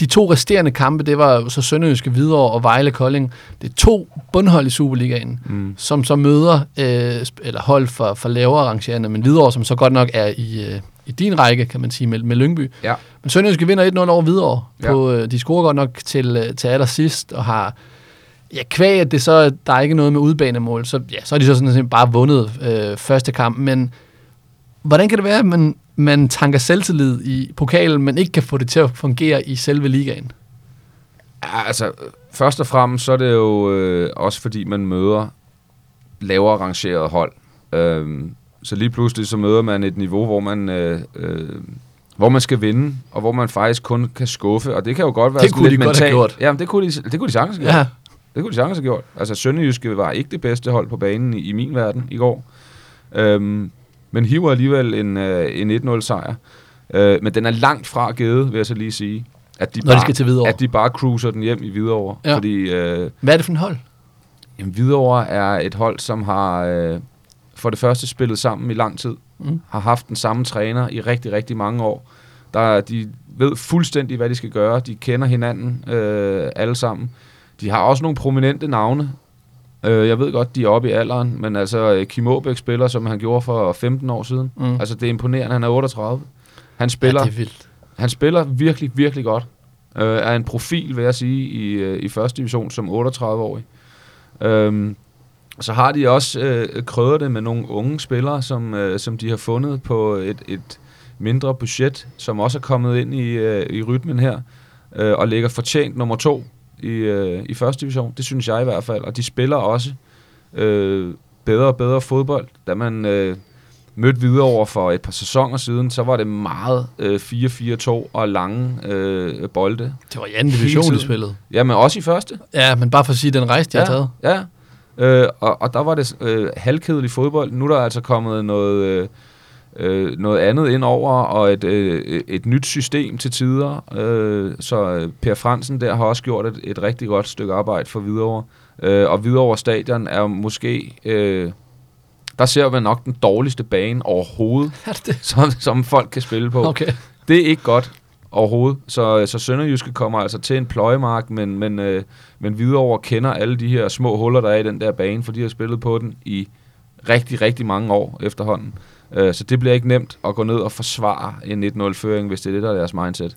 Speaker 1: De to resterende kampe, det var så Sønderjyske Hvidovre og Vejle Kolding. Det er to bundhold i Superligaen
Speaker 2: Mm.
Speaker 1: som så møder, øh, eller hold for, for lavere rangerende, men Hvidovre, som så godt nok er i, øh, i din række, kan man sige, med, med Lyngby.
Speaker 2: Ja.
Speaker 1: Men Sønderjyske vinder 1-0 over Hvidovre.
Speaker 2: Ja.
Speaker 1: På, øh, de scorer godt nok til, øh, til allersidst, og har, ja, kvæg, at det så, der er ikke noget med udbanemål, så, ja, så er de så sådan set bare vundet øh, første kamp, men hvordan kan det være, at man, man tanker selvtillid i pokalen, men ikke kan få det til at fungere i selve ligaen?
Speaker 2: Ja, altså, først og fremmest så er det jo øh, også fordi, man møder lavere rangeret hold. Øhm, så lige pludselig så møder man et niveau, hvor man, øh, øh, hvor man skal vinde, og hvor man faktisk kun kan skuffe. Og det kan jo godt være
Speaker 1: Det
Speaker 2: sådan
Speaker 1: kunne
Speaker 2: lidt
Speaker 1: de godt have
Speaker 2: mentalt.
Speaker 1: gjort.
Speaker 2: Jamen, det kunne de, det kunne de sagtens have gjort.
Speaker 1: Ja,
Speaker 2: Det kunne de sagtens have gjort. Altså, Sønderjyske var ikke det bedste hold på banen i, i min verden i går. Øhm, men hiver alligevel en, øh, en 1-0 sejr. Øh, men den er langt fra givet, vil jeg så lige sige. at de,
Speaker 1: Når de
Speaker 2: bare,
Speaker 1: skal til Hvidovre.
Speaker 2: at de bare cruiser den hjem i Hvidovre.
Speaker 1: Ja.
Speaker 2: Fordi øh,
Speaker 1: Hvad er det for en hold?
Speaker 2: jamen, Hvidovre er et hold, som har øh, for det første spillet sammen i lang tid.
Speaker 1: Mm.
Speaker 2: Har haft den samme træner i rigtig, rigtig mange år. Der, de ved fuldstændig, hvad de skal gøre. De kender hinanden øh, alle sammen. De har også nogle prominente navne. Øh, jeg ved godt, de er oppe i alderen, men altså øh, Kim Aabæk spiller, som han gjorde for 15 år siden.
Speaker 1: Mm.
Speaker 2: Altså det er imponerende, han er 38. Han spiller,
Speaker 1: Ja, det er vildt.
Speaker 2: han spiller virkelig, virkelig godt. Øh, er en profil, vil jeg sige, i, øh, i første division som 38-årig. Øhm, så har de også øh, krødret det med nogle unge spillere, som, øh, som de har fundet på et, et mindre budget, som også er kommet ind i, øh, i rytmen her, øh, og ligger fortjent nummer to i, øh, i første division. Det synes jeg i hvert fald. Og de spiller også øh, bedre og bedre fodbold. Da man øh, mødte videre over for et par sæsoner siden, så var det meget øh, 4-4-2 og lange øh, bolde.
Speaker 1: Det var i anden division, de spillede.
Speaker 2: Jamen også i første.
Speaker 1: Ja, men bare for at sige, den rejse, de har taget.
Speaker 2: Ja, øh, og, og der var det øh, halvkedelig fodbold. Nu er der altså kommet noget, øh, øh, noget andet ind over, og et, øh, et nyt system til tider. Øh, så øh, Per Fransen der har også gjort et, et rigtig godt stykke arbejde for Hvidovre. Øh, og Hvidovre Stadion er måske... Øh, der ser vi nok den dårligste bane overhovedet,
Speaker 1: Er det det?
Speaker 2: som, som folk kan spille på.
Speaker 1: Okay.
Speaker 2: Det er ikke godt overhovedet. Så, så Sønderjyske kommer altså til en pløjemark, men, men, øh, men Hvidovre kender alle de her små huller, der er i den der bane, for de har spillet på den i rigtig, rigtig mange år efterhånden. Øh, så det bliver ikke nemt at gå ned og forsvare en 1-0-føring, hvis det er det, der er deres mindset.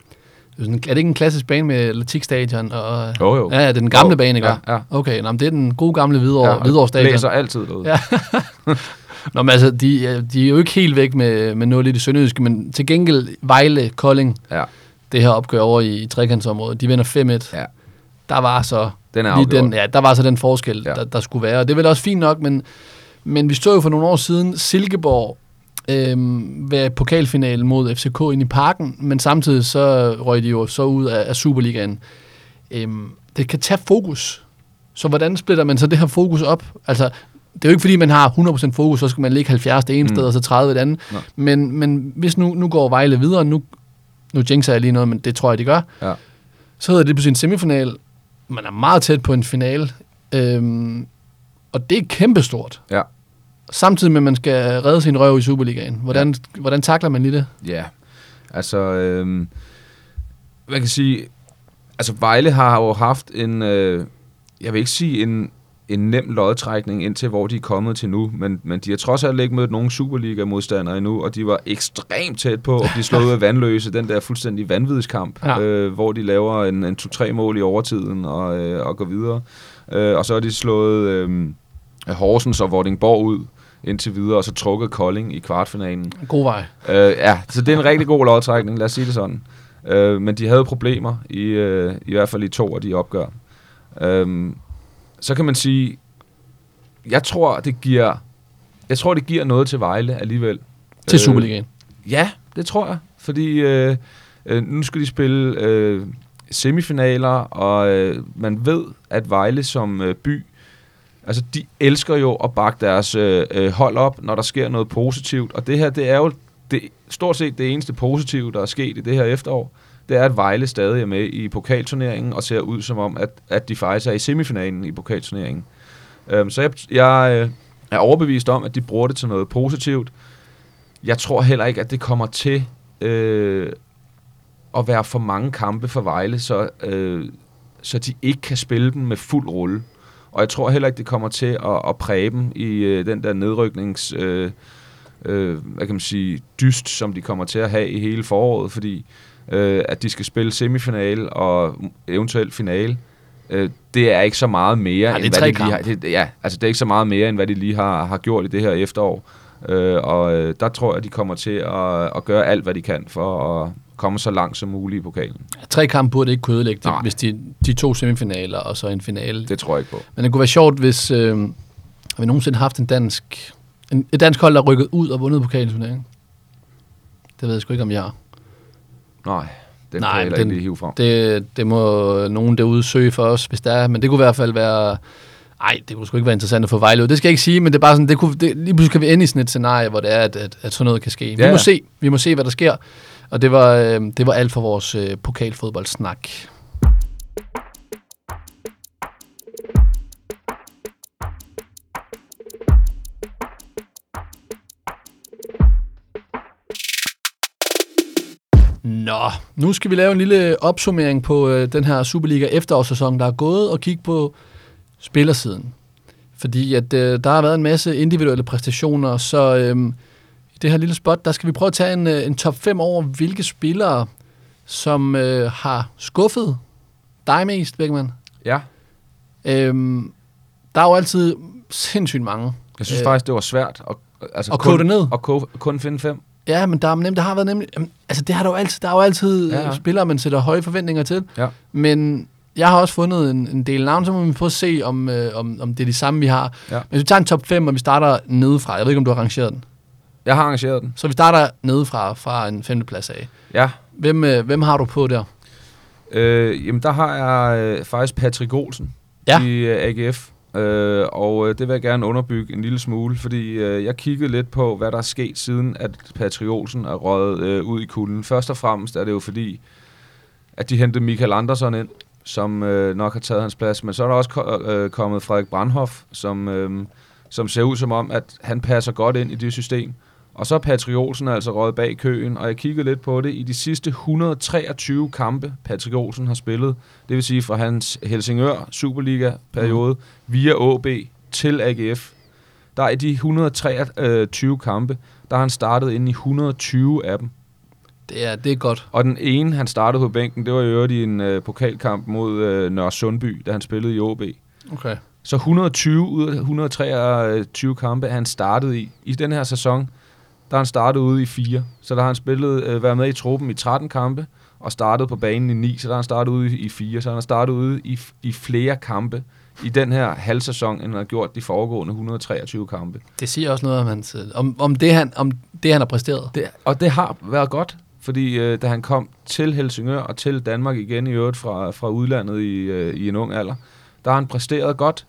Speaker 1: Det er det ikke en klassisk bane med atletikstadion? Og,
Speaker 2: Jo, jo.
Speaker 1: Ja, det er den gamle
Speaker 2: Jo,
Speaker 1: bane, ikke?
Speaker 2: Ja, ja.
Speaker 1: Okay, nå, men det er den gode gamle Hvidovre, ja, Hvidovre
Speaker 2: det
Speaker 1: stadion.
Speaker 2: blæser altid derude.
Speaker 1: Ja. Nå, men altså, de, er- de er jo ikke helt væk med, med noget lidt i Sønderjyske, men til gengæld Vejle, Kolding,
Speaker 2: Ja,
Speaker 1: det her opgør over i trekantsområdet, de vinder 5-1.
Speaker 2: Ja.
Speaker 1: Der var så
Speaker 2: den er
Speaker 1: lige
Speaker 2: afgjort.
Speaker 1: den, ja, der var så den forskel,
Speaker 2: Ja.
Speaker 1: der, der skulle være. Og det er vel også fint nok, men, men vi stod jo for nogle år siden Silkeborg øhm, ved pokalfinalen mod FCK ind i parken, men samtidig så røg de jo så ud af, af Superligaen. Øhm, det kan tage fokus. Så hvordan splitter man så det her fokus op? Altså, det er jo ikke fordi, man har 100% fokus, så skal man ligge 70 det ene
Speaker 2: Mm.
Speaker 1: sted, og så 30 det andet.
Speaker 2: Nej.
Speaker 1: Men, men hvis nu, nu går Vejle videre, nu, nu jinxer jeg lige noget, men det tror jeg, de gør,
Speaker 2: Ja.
Speaker 1: så hedder det på sin semifinal. Man er meget tæt på en finale, øhm, og det er kæmpestort.
Speaker 2: Ja.
Speaker 1: Samtidig med, at man skal redde sin røv i Superligaen. Hvordan, ja. hvordan takler man lige det?
Speaker 2: Ja, altså, øhm, man kan sige, altså Vejle har jo haft en, øh, jeg vil ikke sige en, en nem lodtrækning indtil hvor de er kommet til nu, men, men de har trods alt ikke mødt nogen Superliga-modstandere endnu, og de var ekstremt tæt på at blive slået ud af vandløse, den der fuldstændig vanvidskamp,
Speaker 1: Ja.
Speaker 2: øh, hvor de laver en, en to-tre mål i overtiden og, øh, og går videre. Øh, og så har de slået øh, Horsens og Vordingborg ud indtil videre, og så trukket Kolding i kvartfinalen.
Speaker 1: God vej.
Speaker 2: Øh, ja, så det er en rigtig god lodtrækning, lad os sige det sådan. Øh, men de havde problemer, i, øh, i hvert fald i to af de opgør. Øh, så kan man sige, jeg tror, det giver, jeg tror, det giver noget til Vejle alligevel.
Speaker 1: Til Superligaen.
Speaker 2: Ja, det tror jeg. Fordi øh, øh, nu skal de spille øh, semifinaler, og øh, man ved, at Vejle som øh, by, altså de elsker jo at bakke deres øh, øh, hold op, når der sker noget positivt. Og det her, det er jo det, stort set det eneste positive, der er sket i det her efterår. Det er, at Vejle stadig er med i pokalturneringen, og ser ud som om, at, at de faktisk er i semifinalen i pokalturneringen. Øhm, så jeg, jeg øh, er overbevist om, at de bruger det til noget positivt. Jeg tror heller ikke, at det kommer til øh, at være for mange kampe for Vejle, så, øh, så de ikke kan spille dem med fuld rulle. Og jeg tror heller ikke, det kommer til at, at præge dem i øh, den der nedryknings... Øh, øh, hvad kan man sige, dyst, som de kommer til at have i hele foråret, fordi øh, at de skal spille semifinale og eventuelt finale, øh, det er ikke så meget mere,
Speaker 1: er
Speaker 2: end hvad de lige har, det, ja, altså det er ikke så meget mere, end hvad de lige har, har gjort i det her efterår. Øh, og øh, der tror jeg, de kommer til at, at gøre alt, hvad de kan for at komme så langt som muligt i pokalen.
Speaker 1: Tre kampe burde ikke kunne ødelægge det,
Speaker 2: Nej.
Speaker 1: hvis de, de to semifinaler og så en finale.
Speaker 2: Det tror jeg ikke på.
Speaker 1: Men det kunne være sjovt, hvis øh, har vi nogensinde haft en dansk, en, et dansk hold, der rykket ud og vundet pokalturneringen. Det ved jeg sgu ikke, om jeg har.
Speaker 2: Nej, den
Speaker 1: Nej,
Speaker 2: kan jeg heller
Speaker 1: den-
Speaker 2: ikke hive frem.
Speaker 1: Det, det må nogen derude søge for os, hvis der er. Men det kunne i hvert fald være... Ej, det kunne sgu ikke være interessant at få Vejle ud. Det skal jeg ikke sige, men det er bare sådan, det kunne, det, lige pludselig kan vi ende i sådan et scenarie, hvor det er, at, at, at sådan noget kan ske. Vi
Speaker 2: Ja,
Speaker 1: må
Speaker 2: ja.
Speaker 1: se, vi må se, hvad der sker. Og det var, øh, det var alt for vores øh, pokalfodboldsnak. Nå, nu skal vi lave en lille opsummering på øh, den her Superliga efterårssæson, der er gået, og kigge på spillersiden. Fordi at øh, der har været en masse individuelle præstationer, så øh, i det her lille spot, der skal vi prøve at tage en, øh, en top 5 over, hvilke spillere, som øh, har skuffet dig mest, Beckmann.
Speaker 2: Ja,
Speaker 1: Øh, der er jo altid sindssygt mange.
Speaker 2: jeg synes
Speaker 1: Øh.
Speaker 2: faktisk, det var svært at, altså
Speaker 1: Og koge det ned.
Speaker 2: Og kun finde fem.
Speaker 1: Ja, men der, er nemt, der har været nemlig... Altså, det har der jo altid. Der er jo altid
Speaker 2: Ja,
Speaker 1: ja. spillere, man sætter høje forventninger til.
Speaker 2: Ja.
Speaker 1: Men jeg har også fundet en, en del navn, så må vi prøve at se, om, øh, om, om det er de samme, vi har.
Speaker 2: Ja.
Speaker 1: Hvis vi tager en top 5, og vi starter nedefra. Jeg ved ikke, om du har rangeret den.
Speaker 2: Jeg har arrangeret den.
Speaker 1: Så vi starter nedefra, fra en femteplads af.
Speaker 2: Ja.
Speaker 1: Hvem, øh, hvem har du på der?
Speaker 2: Øh, jamen, der har jeg øh, faktisk Patrick Olsen
Speaker 1: Ja.
Speaker 2: i øh, AGF. Øh, og øh, det vil jeg gerne underbygge en lille smule, fordi øh, jeg kiggede lidt på, hvad der er sket siden, at Patrick Olsen er røget øh, ud i kulden. Først og fremmest er det jo fordi, at de hentede Michael Andersen ind, som øh, nok har taget hans plads. Men så er der også ko- øh, kommet Frederik Brandhoff, som, øh, som ser ud som om, at han passer godt ind i det system. Og så er Patrick Olsen altså røget bag køen, og jeg kiggede lidt på det. I de sidste 123 kampe, Patrick Olsen har spillet, det vil sige fra hans Helsingør Superliga-periode, mm. via AB til AGF, der er i de 123 kampe, der har han startet ind i 120 af dem.
Speaker 1: Det er, det er godt.
Speaker 2: Og den ene, han startede på bænken, det var i øvrigt i en øh, pokalkamp mod øh, Nørre Sundby, da han spillede i OB.
Speaker 1: Okay.
Speaker 2: Så 120 ud af 123 kampe han startet i. I den her sæson, der har han startet ude i fire. Så der har han spillet, øh, været med i truppen i 13 kampe, og startet på banen i 9, så der har han startet ude i fire. Så han har startet ude i, i flere kampe i den her halvsæson, end han har gjort de foregående 123 kampe.
Speaker 1: Det siger også noget om, hans, øh, om, om, det, han, om det, han har præsteret.
Speaker 2: Det, og det har været godt, fordi øh, da han kom til Helsingør og til Danmark igen i øvrigt fra, fra udlandet i, øh, i en ung alder, der har han præsteret godt,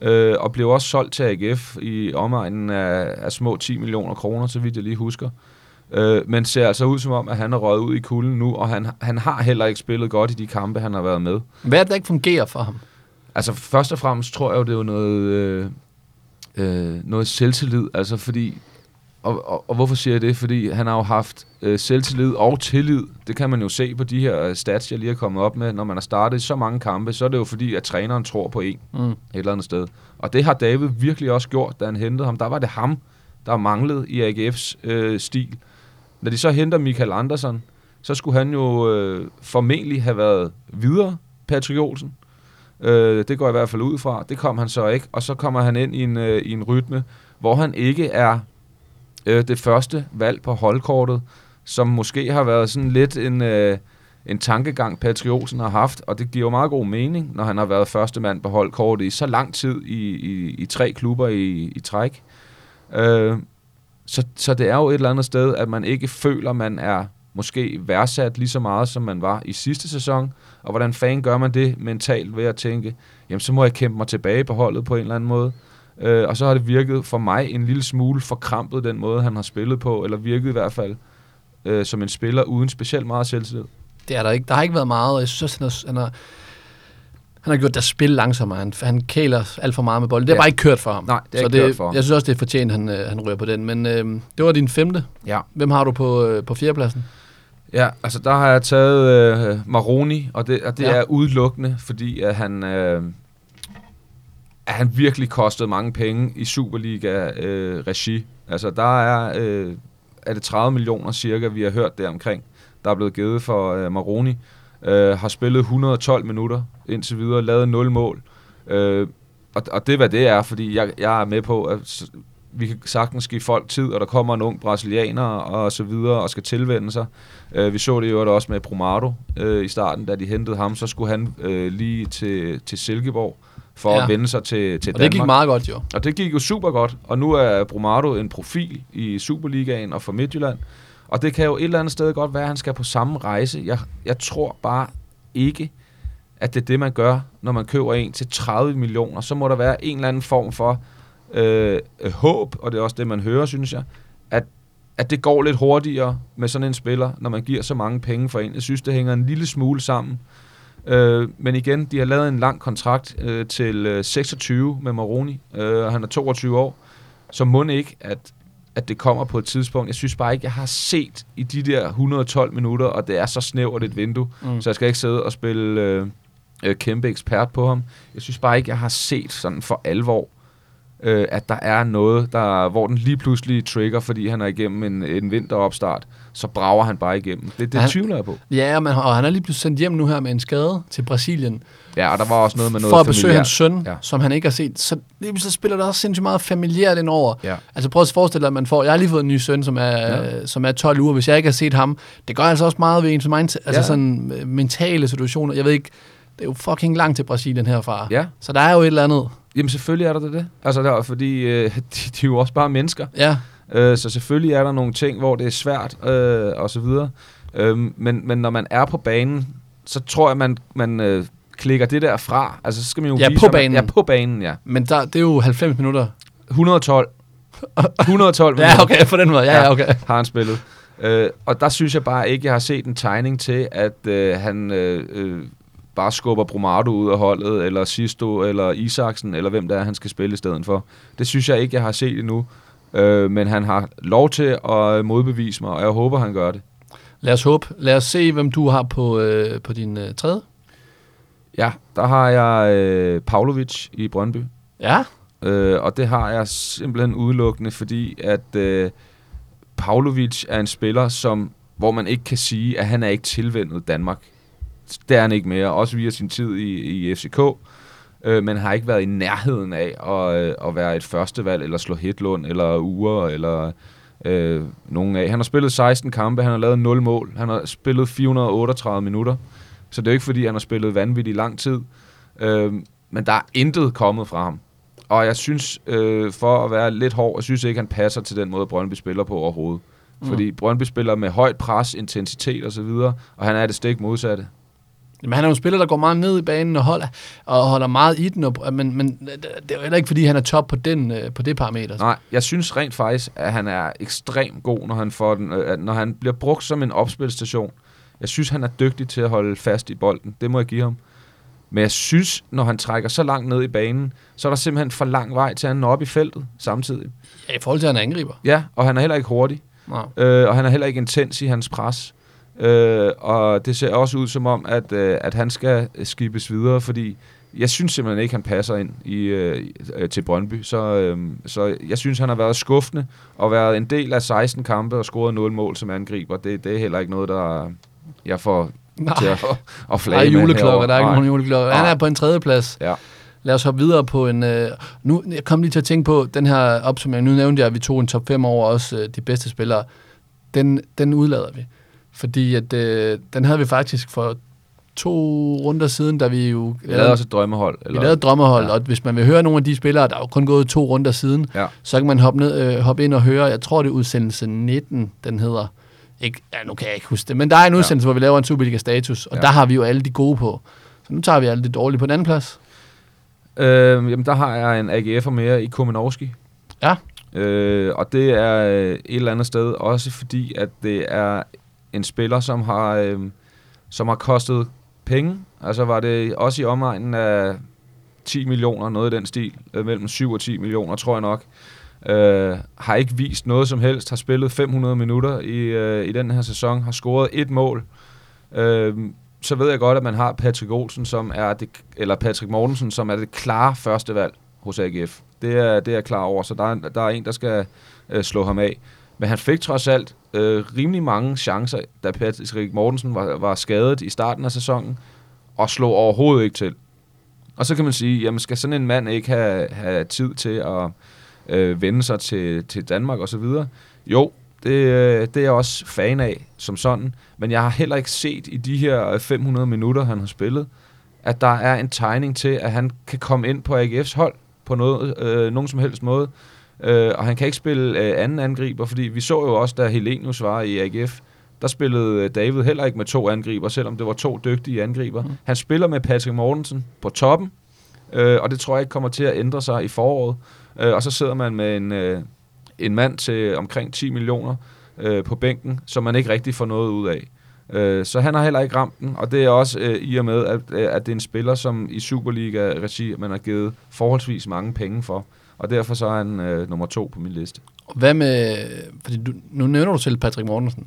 Speaker 2: øh, og blev også solgt til AGF i omegnen af, af små 10 millioner kroner, så vidt jeg lige husker. Øh, men ser altså ud som om, at han er røget ud i kulden nu, og han, han har heller ikke spillet godt i de kampe, han har været med.
Speaker 1: Hvad er det, der ikke fungerer for ham?
Speaker 2: Altså først og fremmest tror jeg jo, det er jo noget, øh, øh, noget selvtillid, altså fordi, og, og, og hvorfor siger jeg det? Fordi han har jo haft øh, selvtillid og tillid, det kan man jo se på de her øh, stats, jeg lige er kommet op med, når man har startet så mange kampe, så er det jo fordi, at træneren tror på en
Speaker 1: Mm.
Speaker 2: et eller andet sted. Og det har David virkelig også gjort, da han hentede ham. Der var det ham, der manglede i AGF's øh, stil. Når de så henter Michael Andersen, så skulle han jo øh, formentlig have været videre, Patrick Olsen. Øh, det går jeg i hvert fald ud fra. Det kom han så ikke. Og så kommer han ind i en, øh, i en rytme, hvor han ikke er øh, det første valg på holdkortet, som måske har været sådan lidt en, øh, en tankegang, Patrick Olsen har haft. Og det giver jo meget god mening, når han har været første mand på holdkortet i så lang tid i, i, i tre klubber i, i træk. Øh, så, så det er jo et eller andet sted, at man ikke føler, man er måske værdsat lige så meget, som man var i sidste sæson. Og hvordan fanden gør man det mentalt ved at tænke, jamen så må jeg kæmpe mig tilbage på holdet på en eller anden måde. Øh, og så har det virket for mig en lille smule forkrampet, den måde han har spillet på, eller virket i hvert fald øh, som en spiller uden specielt meget selvtillid.
Speaker 1: Det er der ikke. Der har ikke været meget, og jeg synes også, han har, han har, han har gjort deres spil langsommere. Han, han kæler alt for meget med bolden. Det har
Speaker 2: Ja.
Speaker 1: bare ikke kørt for ham.
Speaker 2: Nej, det er
Speaker 1: Så
Speaker 2: ikke kørt for ham.
Speaker 1: Jeg synes også, det er fortjent, han, øh, han rører på den. Men øh, det var din femte.
Speaker 2: Ja.
Speaker 1: Hvem har du på, øh, på fjerdepladsen?
Speaker 2: Ja, altså der har jeg taget øh, Maroni, og det, og det
Speaker 1: ja.
Speaker 2: er udelukkende, fordi at han, øh, at han virkelig kostede mange penge i Superliga-regi. Øh, altså der er, øh, er det 30 millioner cirka, vi har hørt der omkring, der er blevet givet for øh, Maroni. Øh, har spillet 112 minutter indtil videre, lavet 0 mål. Øh, og, og det er, hvad det er, fordi jeg, jeg er med på, at vi kan sagtens give folk tid, og der kommer en ung brasilianer og så videre, og skal tilvende sig. Øh, vi så det jo også med Brumado øh, i starten, da de hentede ham, så skulle han øh, lige til, til Silkeborg for Ja. at vende sig til, til
Speaker 1: Og
Speaker 2: Danmark.
Speaker 1: det gik meget godt, jo.
Speaker 2: Og det gik jo super godt, og nu er Brumado en profil i Superligaen og for Midtjylland. Og det kan jo et eller andet sted godt være, at han skal på samme rejse. Jeg, jeg tror bare ikke, at det er det, man gør, når man køber en til 30 millioner. Så må der være en eller anden form for øh, øh, håb, og det er også det, man hører, synes jeg, at, at det går lidt hurtigere med sådan en spiller, når man giver så mange penge for en. Jeg synes, det hænger en lille smule sammen. Øh, men igen, de har lavet en lang kontrakt øh, til øh, 26 med Maroni, øh, og han er 22 år. Så må ikke, at, at det kommer på et tidspunkt. Jeg synes bare ikke, jeg har set i de der 112 minutter, og det er så snævert et vindue, mm. så jeg skal ikke sidde og spille øh, øh, kæmpe ekspert på ham. Jeg synes bare ikke, jeg har set sådan for alvor, øh, at der er noget, der, hvor den lige pludselig trigger, fordi han er igennem en, en vinteropstart, så brager han bare igennem. Det, det
Speaker 1: Han-
Speaker 2: tvivler jeg på.
Speaker 1: Ja, men, og han er lige blevet sendt hjem nu her med en skade til Brasilien.
Speaker 2: Ja, og der var også noget med noget
Speaker 1: for at besøge
Speaker 2: familiært.
Speaker 1: hans søn,
Speaker 2: Ja.
Speaker 1: som han ikke har set. Så, lige så spiller der også sindssygt meget familiært ind over.
Speaker 2: Ja.
Speaker 1: Altså prøv at forestille dig, at man får... Jeg har lige fået en ny søn, som er,
Speaker 2: Ja.
Speaker 1: som er 12 uger. Hvis jeg ikke har set ham, det gør altså også meget ved ens mind, altså
Speaker 2: Ja.
Speaker 1: ja. sådan øh, mentale situationer. Jeg ved ikke, det er jo fucking langt til Brasilien herfra.
Speaker 2: Ja.
Speaker 1: Så der er jo et eller andet.
Speaker 2: Jamen selvfølgelig er der det. Altså, der, fordi øh, de, de er jo også bare mennesker.
Speaker 1: Ja,
Speaker 2: Øh, så selvfølgelig er der nogle ting, hvor det er svært øh, og så videre. Øh, men, men når man er på banen, så tror jeg, man, man øh, klikker det der fra. Altså, så skal man jo
Speaker 1: Ja,
Speaker 2: vise,
Speaker 1: på
Speaker 2: at man-
Speaker 1: banen.
Speaker 2: Ja, på banen, ja.
Speaker 1: men der, det er jo 90 minutter.
Speaker 2: 112. 112 minutter
Speaker 1: Ja, okay, på den måde. Ja, ja, okay.
Speaker 2: har han spillet. Øh, og der synes jeg bare ikke, jeg har set en tegning til, at øh, han øh, øh, bare skubber Brumado ud af holdet, eller Sisto, eller Isaksen, eller hvem det er, han skal spille i stedet for. Det synes jeg ikke, jeg har set endnu. Øh, men han har lov til at modbevise mig, og jeg håber, han gør det.
Speaker 1: Lad os håbe. Lad os se, hvem du har på, øh, på din øh, tredje.
Speaker 2: Ja, der har jeg øh, Pavlovic i Brøndby.
Speaker 1: Ja,
Speaker 2: Øh, og det har jeg simpelthen udelukkende, fordi at øh, Pavlovic er en spiller, som, hvor man ikke kan sige, at han er ikke tilvendet Danmark. Det er han ikke mere, også via sin tid i, i FCK. Øh, men har ikke været i nærheden af at, øh, at være et førstevalg, eller slå Hitlund, eller Ure, eller øh, nogen af. Han har spillet 16 kampe, han har lavet 0 mål, han har spillet 438 minutter. Så det er jo ikke, fordi han har spillet vanvittigt lang tid. Øh, men der er intet kommet fra ham. Og jeg synes, øh, for at være lidt hård, jeg synes ikke, han passer til den måde, Brøndby spiller på overhovedet. Mm. Fordi Brøndby spiller med højt pres, intensitet og så videre, og han er det stik modsatte.
Speaker 1: Men han er jo en spiller, der går meget ned i banen og holder, og holder meget i den, og, men, men det er jo heller ikke, fordi han er top på, den, øh, på det parameter.
Speaker 2: Nej, jeg synes rent faktisk, at han er ekstremt god, når han, får den, øh, når han bliver brugt som en opspilstation. Jeg synes, han er dygtig til at holde fast i bolden. Det må jeg give ham. Men jeg synes, når han trækker så langt ned i banen, så er der simpelthen for lang vej til, at han når op i feltet samtidig.
Speaker 1: Ja, i forhold til, at han er angriber.
Speaker 2: Ja, og han er heller ikke hurtig.
Speaker 1: Nej.
Speaker 2: Øh, og han er heller ikke intens i hans pres. Øh, og det ser også ud som om, at, øh, at han skal skibes videre, fordi jeg synes simpelthen ikke, han passer ind i, øh, til Brøndby. Så, øh, så jeg synes, han har været skuffende og været en del af 16 kampe og scoret 0 mål som angriber. Det, det er heller ikke noget, der jeg får
Speaker 1: Nej,
Speaker 2: til at, at flage med
Speaker 1: juleklokker, der er ikke
Speaker 2: Nej.
Speaker 1: nogen juleklokker. Han
Speaker 2: Nej.
Speaker 1: er på en tredje plads.
Speaker 2: Ja.
Speaker 1: Lad os hoppe videre på en... Øh, nu, jeg kom lige til at tænke på den her opsummering. Nu nævnte jeg, at vi tog en top 5 over også øh, de bedste spillere. Den, den udlader vi. Fordi at, øh, den havde vi faktisk for to runder siden, da vi jo
Speaker 2: Vi lavede også et drømmehold.
Speaker 1: vi lavede et drømmehold,
Speaker 2: Ja.
Speaker 1: ja. og hvis man vil høre nogle af de spillere, der er jo kun gået to runder siden,
Speaker 2: Ja.
Speaker 1: så kan man hoppe, ned, øh, hoppe ind og høre, jeg tror det er udsendelse 19, den hedder. Ikke, ja, nu kan jeg ikke huske det, men der er en
Speaker 2: Ja.
Speaker 1: udsendelse, hvor vi laver en Superliga-status, og
Speaker 2: Ja.
Speaker 1: ja. der har vi jo alle de gode på. Så nu tager vi alle de dårlige på den anden plads.
Speaker 2: Øh, jamen, der har jeg en AGF'er mere i Kominowski.
Speaker 1: Ja.
Speaker 2: Øh, og det er øh, et eller andet sted også fordi, at det er en spiller, som har, øh, som har kostet penge. Altså var det også i omegnen af 10 millioner, noget i den stil. Øh, mellem 7 og 10 millioner, tror jeg nok. Øh, har ikke vist noget som helst. Har spillet 500 minutter i, øh, i den her sæson. Har scoret et mål. Øh, så ved jeg godt, at man har Patrick Olsen, som er det, eller Patrick Mortensen, som er det klare første valg hos AGF. Det er, det er jeg klar over, så der er, der er en, der skal øh, slå ham af. Men han fik trods alt øh, rimelig mange chancer, da Patrick Mortensen var, var skadet i starten af sæsonen, og slog overhovedet ikke til. Og så kan man sige, jamen skal sådan en mand ikke have, have tid til at øh, vende sig til, til Danmark og så videre? Jo, det, øh, det er jeg også fan af som sådan, men jeg har heller ikke set i de her øh, 500 minutter, han har spillet, at der er en tegning til, at han kan komme ind på AGF's hold på noget, øh, nogen som helst måde. Øh, og han kan ikke spille øh, anden angriber, fordi vi så jo også, da Helenius var i AGF, der spillede øh, David heller ikke med to angriber, selvom det var to dygtige angriber. Mm. Han spiller med Patrick Mortensen på toppen, øh, og det tror jeg ikke kommer til at ændre sig i foråret. Øh, og så sidder man med en, øh, en mand til omkring 10 millioner, øh, på bænken, som man ikke rigtig får noget ud af. Øh, så han har heller ikke ramt den, og det er også øh, i og med, at, øh, at det er en spiller, som i Superliga-regi, man har givet forholdsvis mange penge for. Og derfor så er han øh, nummer to på min liste.
Speaker 1: Hvad med, fordi du, nu nævner du selv Patrick Mortensen.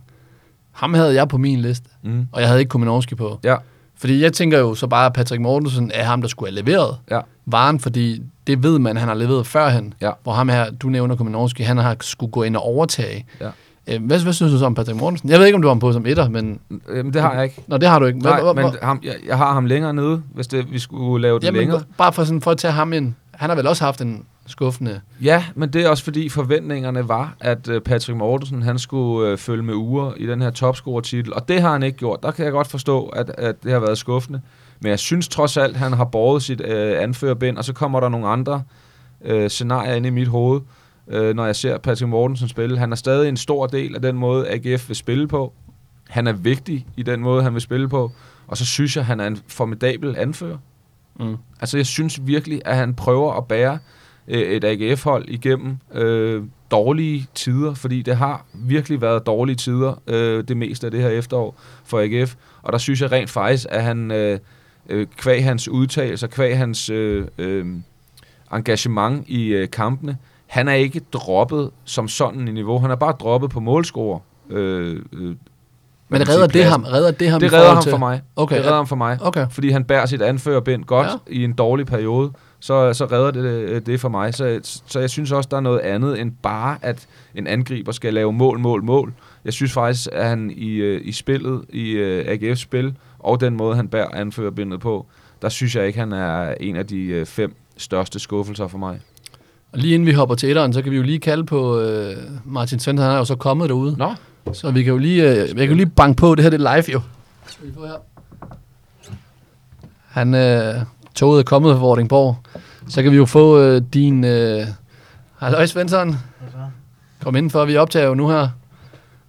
Speaker 1: Ham havde jeg på min liste,
Speaker 2: Mm.
Speaker 1: og jeg havde ikke Kuminovski på.
Speaker 2: Ja,
Speaker 1: Fordi jeg tænker jo så bare, at Patrick Mortensen er ham, der skulle have leveret
Speaker 2: ja,
Speaker 1: varen, fordi det ved man, han har leveret førhen.
Speaker 2: Ja.
Speaker 1: Hvor ham her, du nævner Kuminovski, han har skulle gå ind og overtage.
Speaker 2: Ja.
Speaker 1: Øh, Hvad, hvad synes du så om Patrick Mortensen? Jeg ved ikke, om du har ham på som etter, men...
Speaker 2: Jamen, det har jeg ikke.
Speaker 1: Nå, det har du ikke. Hvad-
Speaker 2: Nej,
Speaker 1: hvad-
Speaker 2: men ham, jeg, jeg har ham længere nede, hvis det, vi skulle lave det
Speaker 1: Jamen,
Speaker 2: længere.
Speaker 1: bare for, sådan, for at tage ham ind. Han har vel også haft en skuffende...
Speaker 2: Ja, men det er også fordi forventningerne var, at øh, Patrick Mortensen han skulle øh, følge med uger i den her topscorer-titel, og det har han ikke gjort. Der kan jeg godt forstå, at, at det har været skuffende. Men jeg synes trods alt, han har båret sit øh, anførerbind, og så kommer der nogle andre øh, scenarier ind i mit hoved, øh, når jeg ser Patrick Mortensen spille. Han er stadig en stor del af den måde, AGF vil spille på. Han er vigtig i den måde, han vil spille på. Og så synes jeg, han er en formidabel anfører.
Speaker 1: Mm.
Speaker 2: Altså, jeg synes virkelig, at han prøver at bære øh, et AGF-hold igennem øh, dårlige tider, fordi det har virkelig været dårlige tider øh, det meste af det her efterår for AGF. Og der synes jeg rent faktisk, at han øh, øh, kvæg hans udtalelser, kvæg hans øh, øh, engagement i øh, kampene, han er ikke droppet som sådan i niveau. Han er bare droppet på målscorer. Øh, øh,
Speaker 1: men redder det ham? Redder det ham
Speaker 2: Det redder ham
Speaker 1: til...
Speaker 2: for mig.
Speaker 1: Okay,
Speaker 2: Det redder ham for mig
Speaker 1: Okay.
Speaker 2: fordi han bærer sit anførerbind godt
Speaker 1: Ja.
Speaker 2: i en dårlig periode, så, så redder det øh, det for mig. Så, så jeg synes også, der er noget andet end bare, at en angriber skal lave mål, mål, mål. Jeg synes faktisk, at han i, øh, i spillet, i øh, AGF's spil, og den måde, han bærer anførerbindet på, der synes jeg ikke, han er en af de fem største skuffelser for mig.
Speaker 1: Og lige inden vi hopper til etteren, så kan vi jo lige kalde på øh, Martin Svensson. Han er jo så kommet derude.
Speaker 2: Nå,
Speaker 1: Så vi kan jo lige, øh, jeg kan jo lige banke på. Det her det er live jo. Skal vi få her? Han, øh, toget er kommet fra Vordingborg. Så kan vi jo få øh, din... Øh, Halløj Svensson. Kom indenfor, vi optager jo nu her.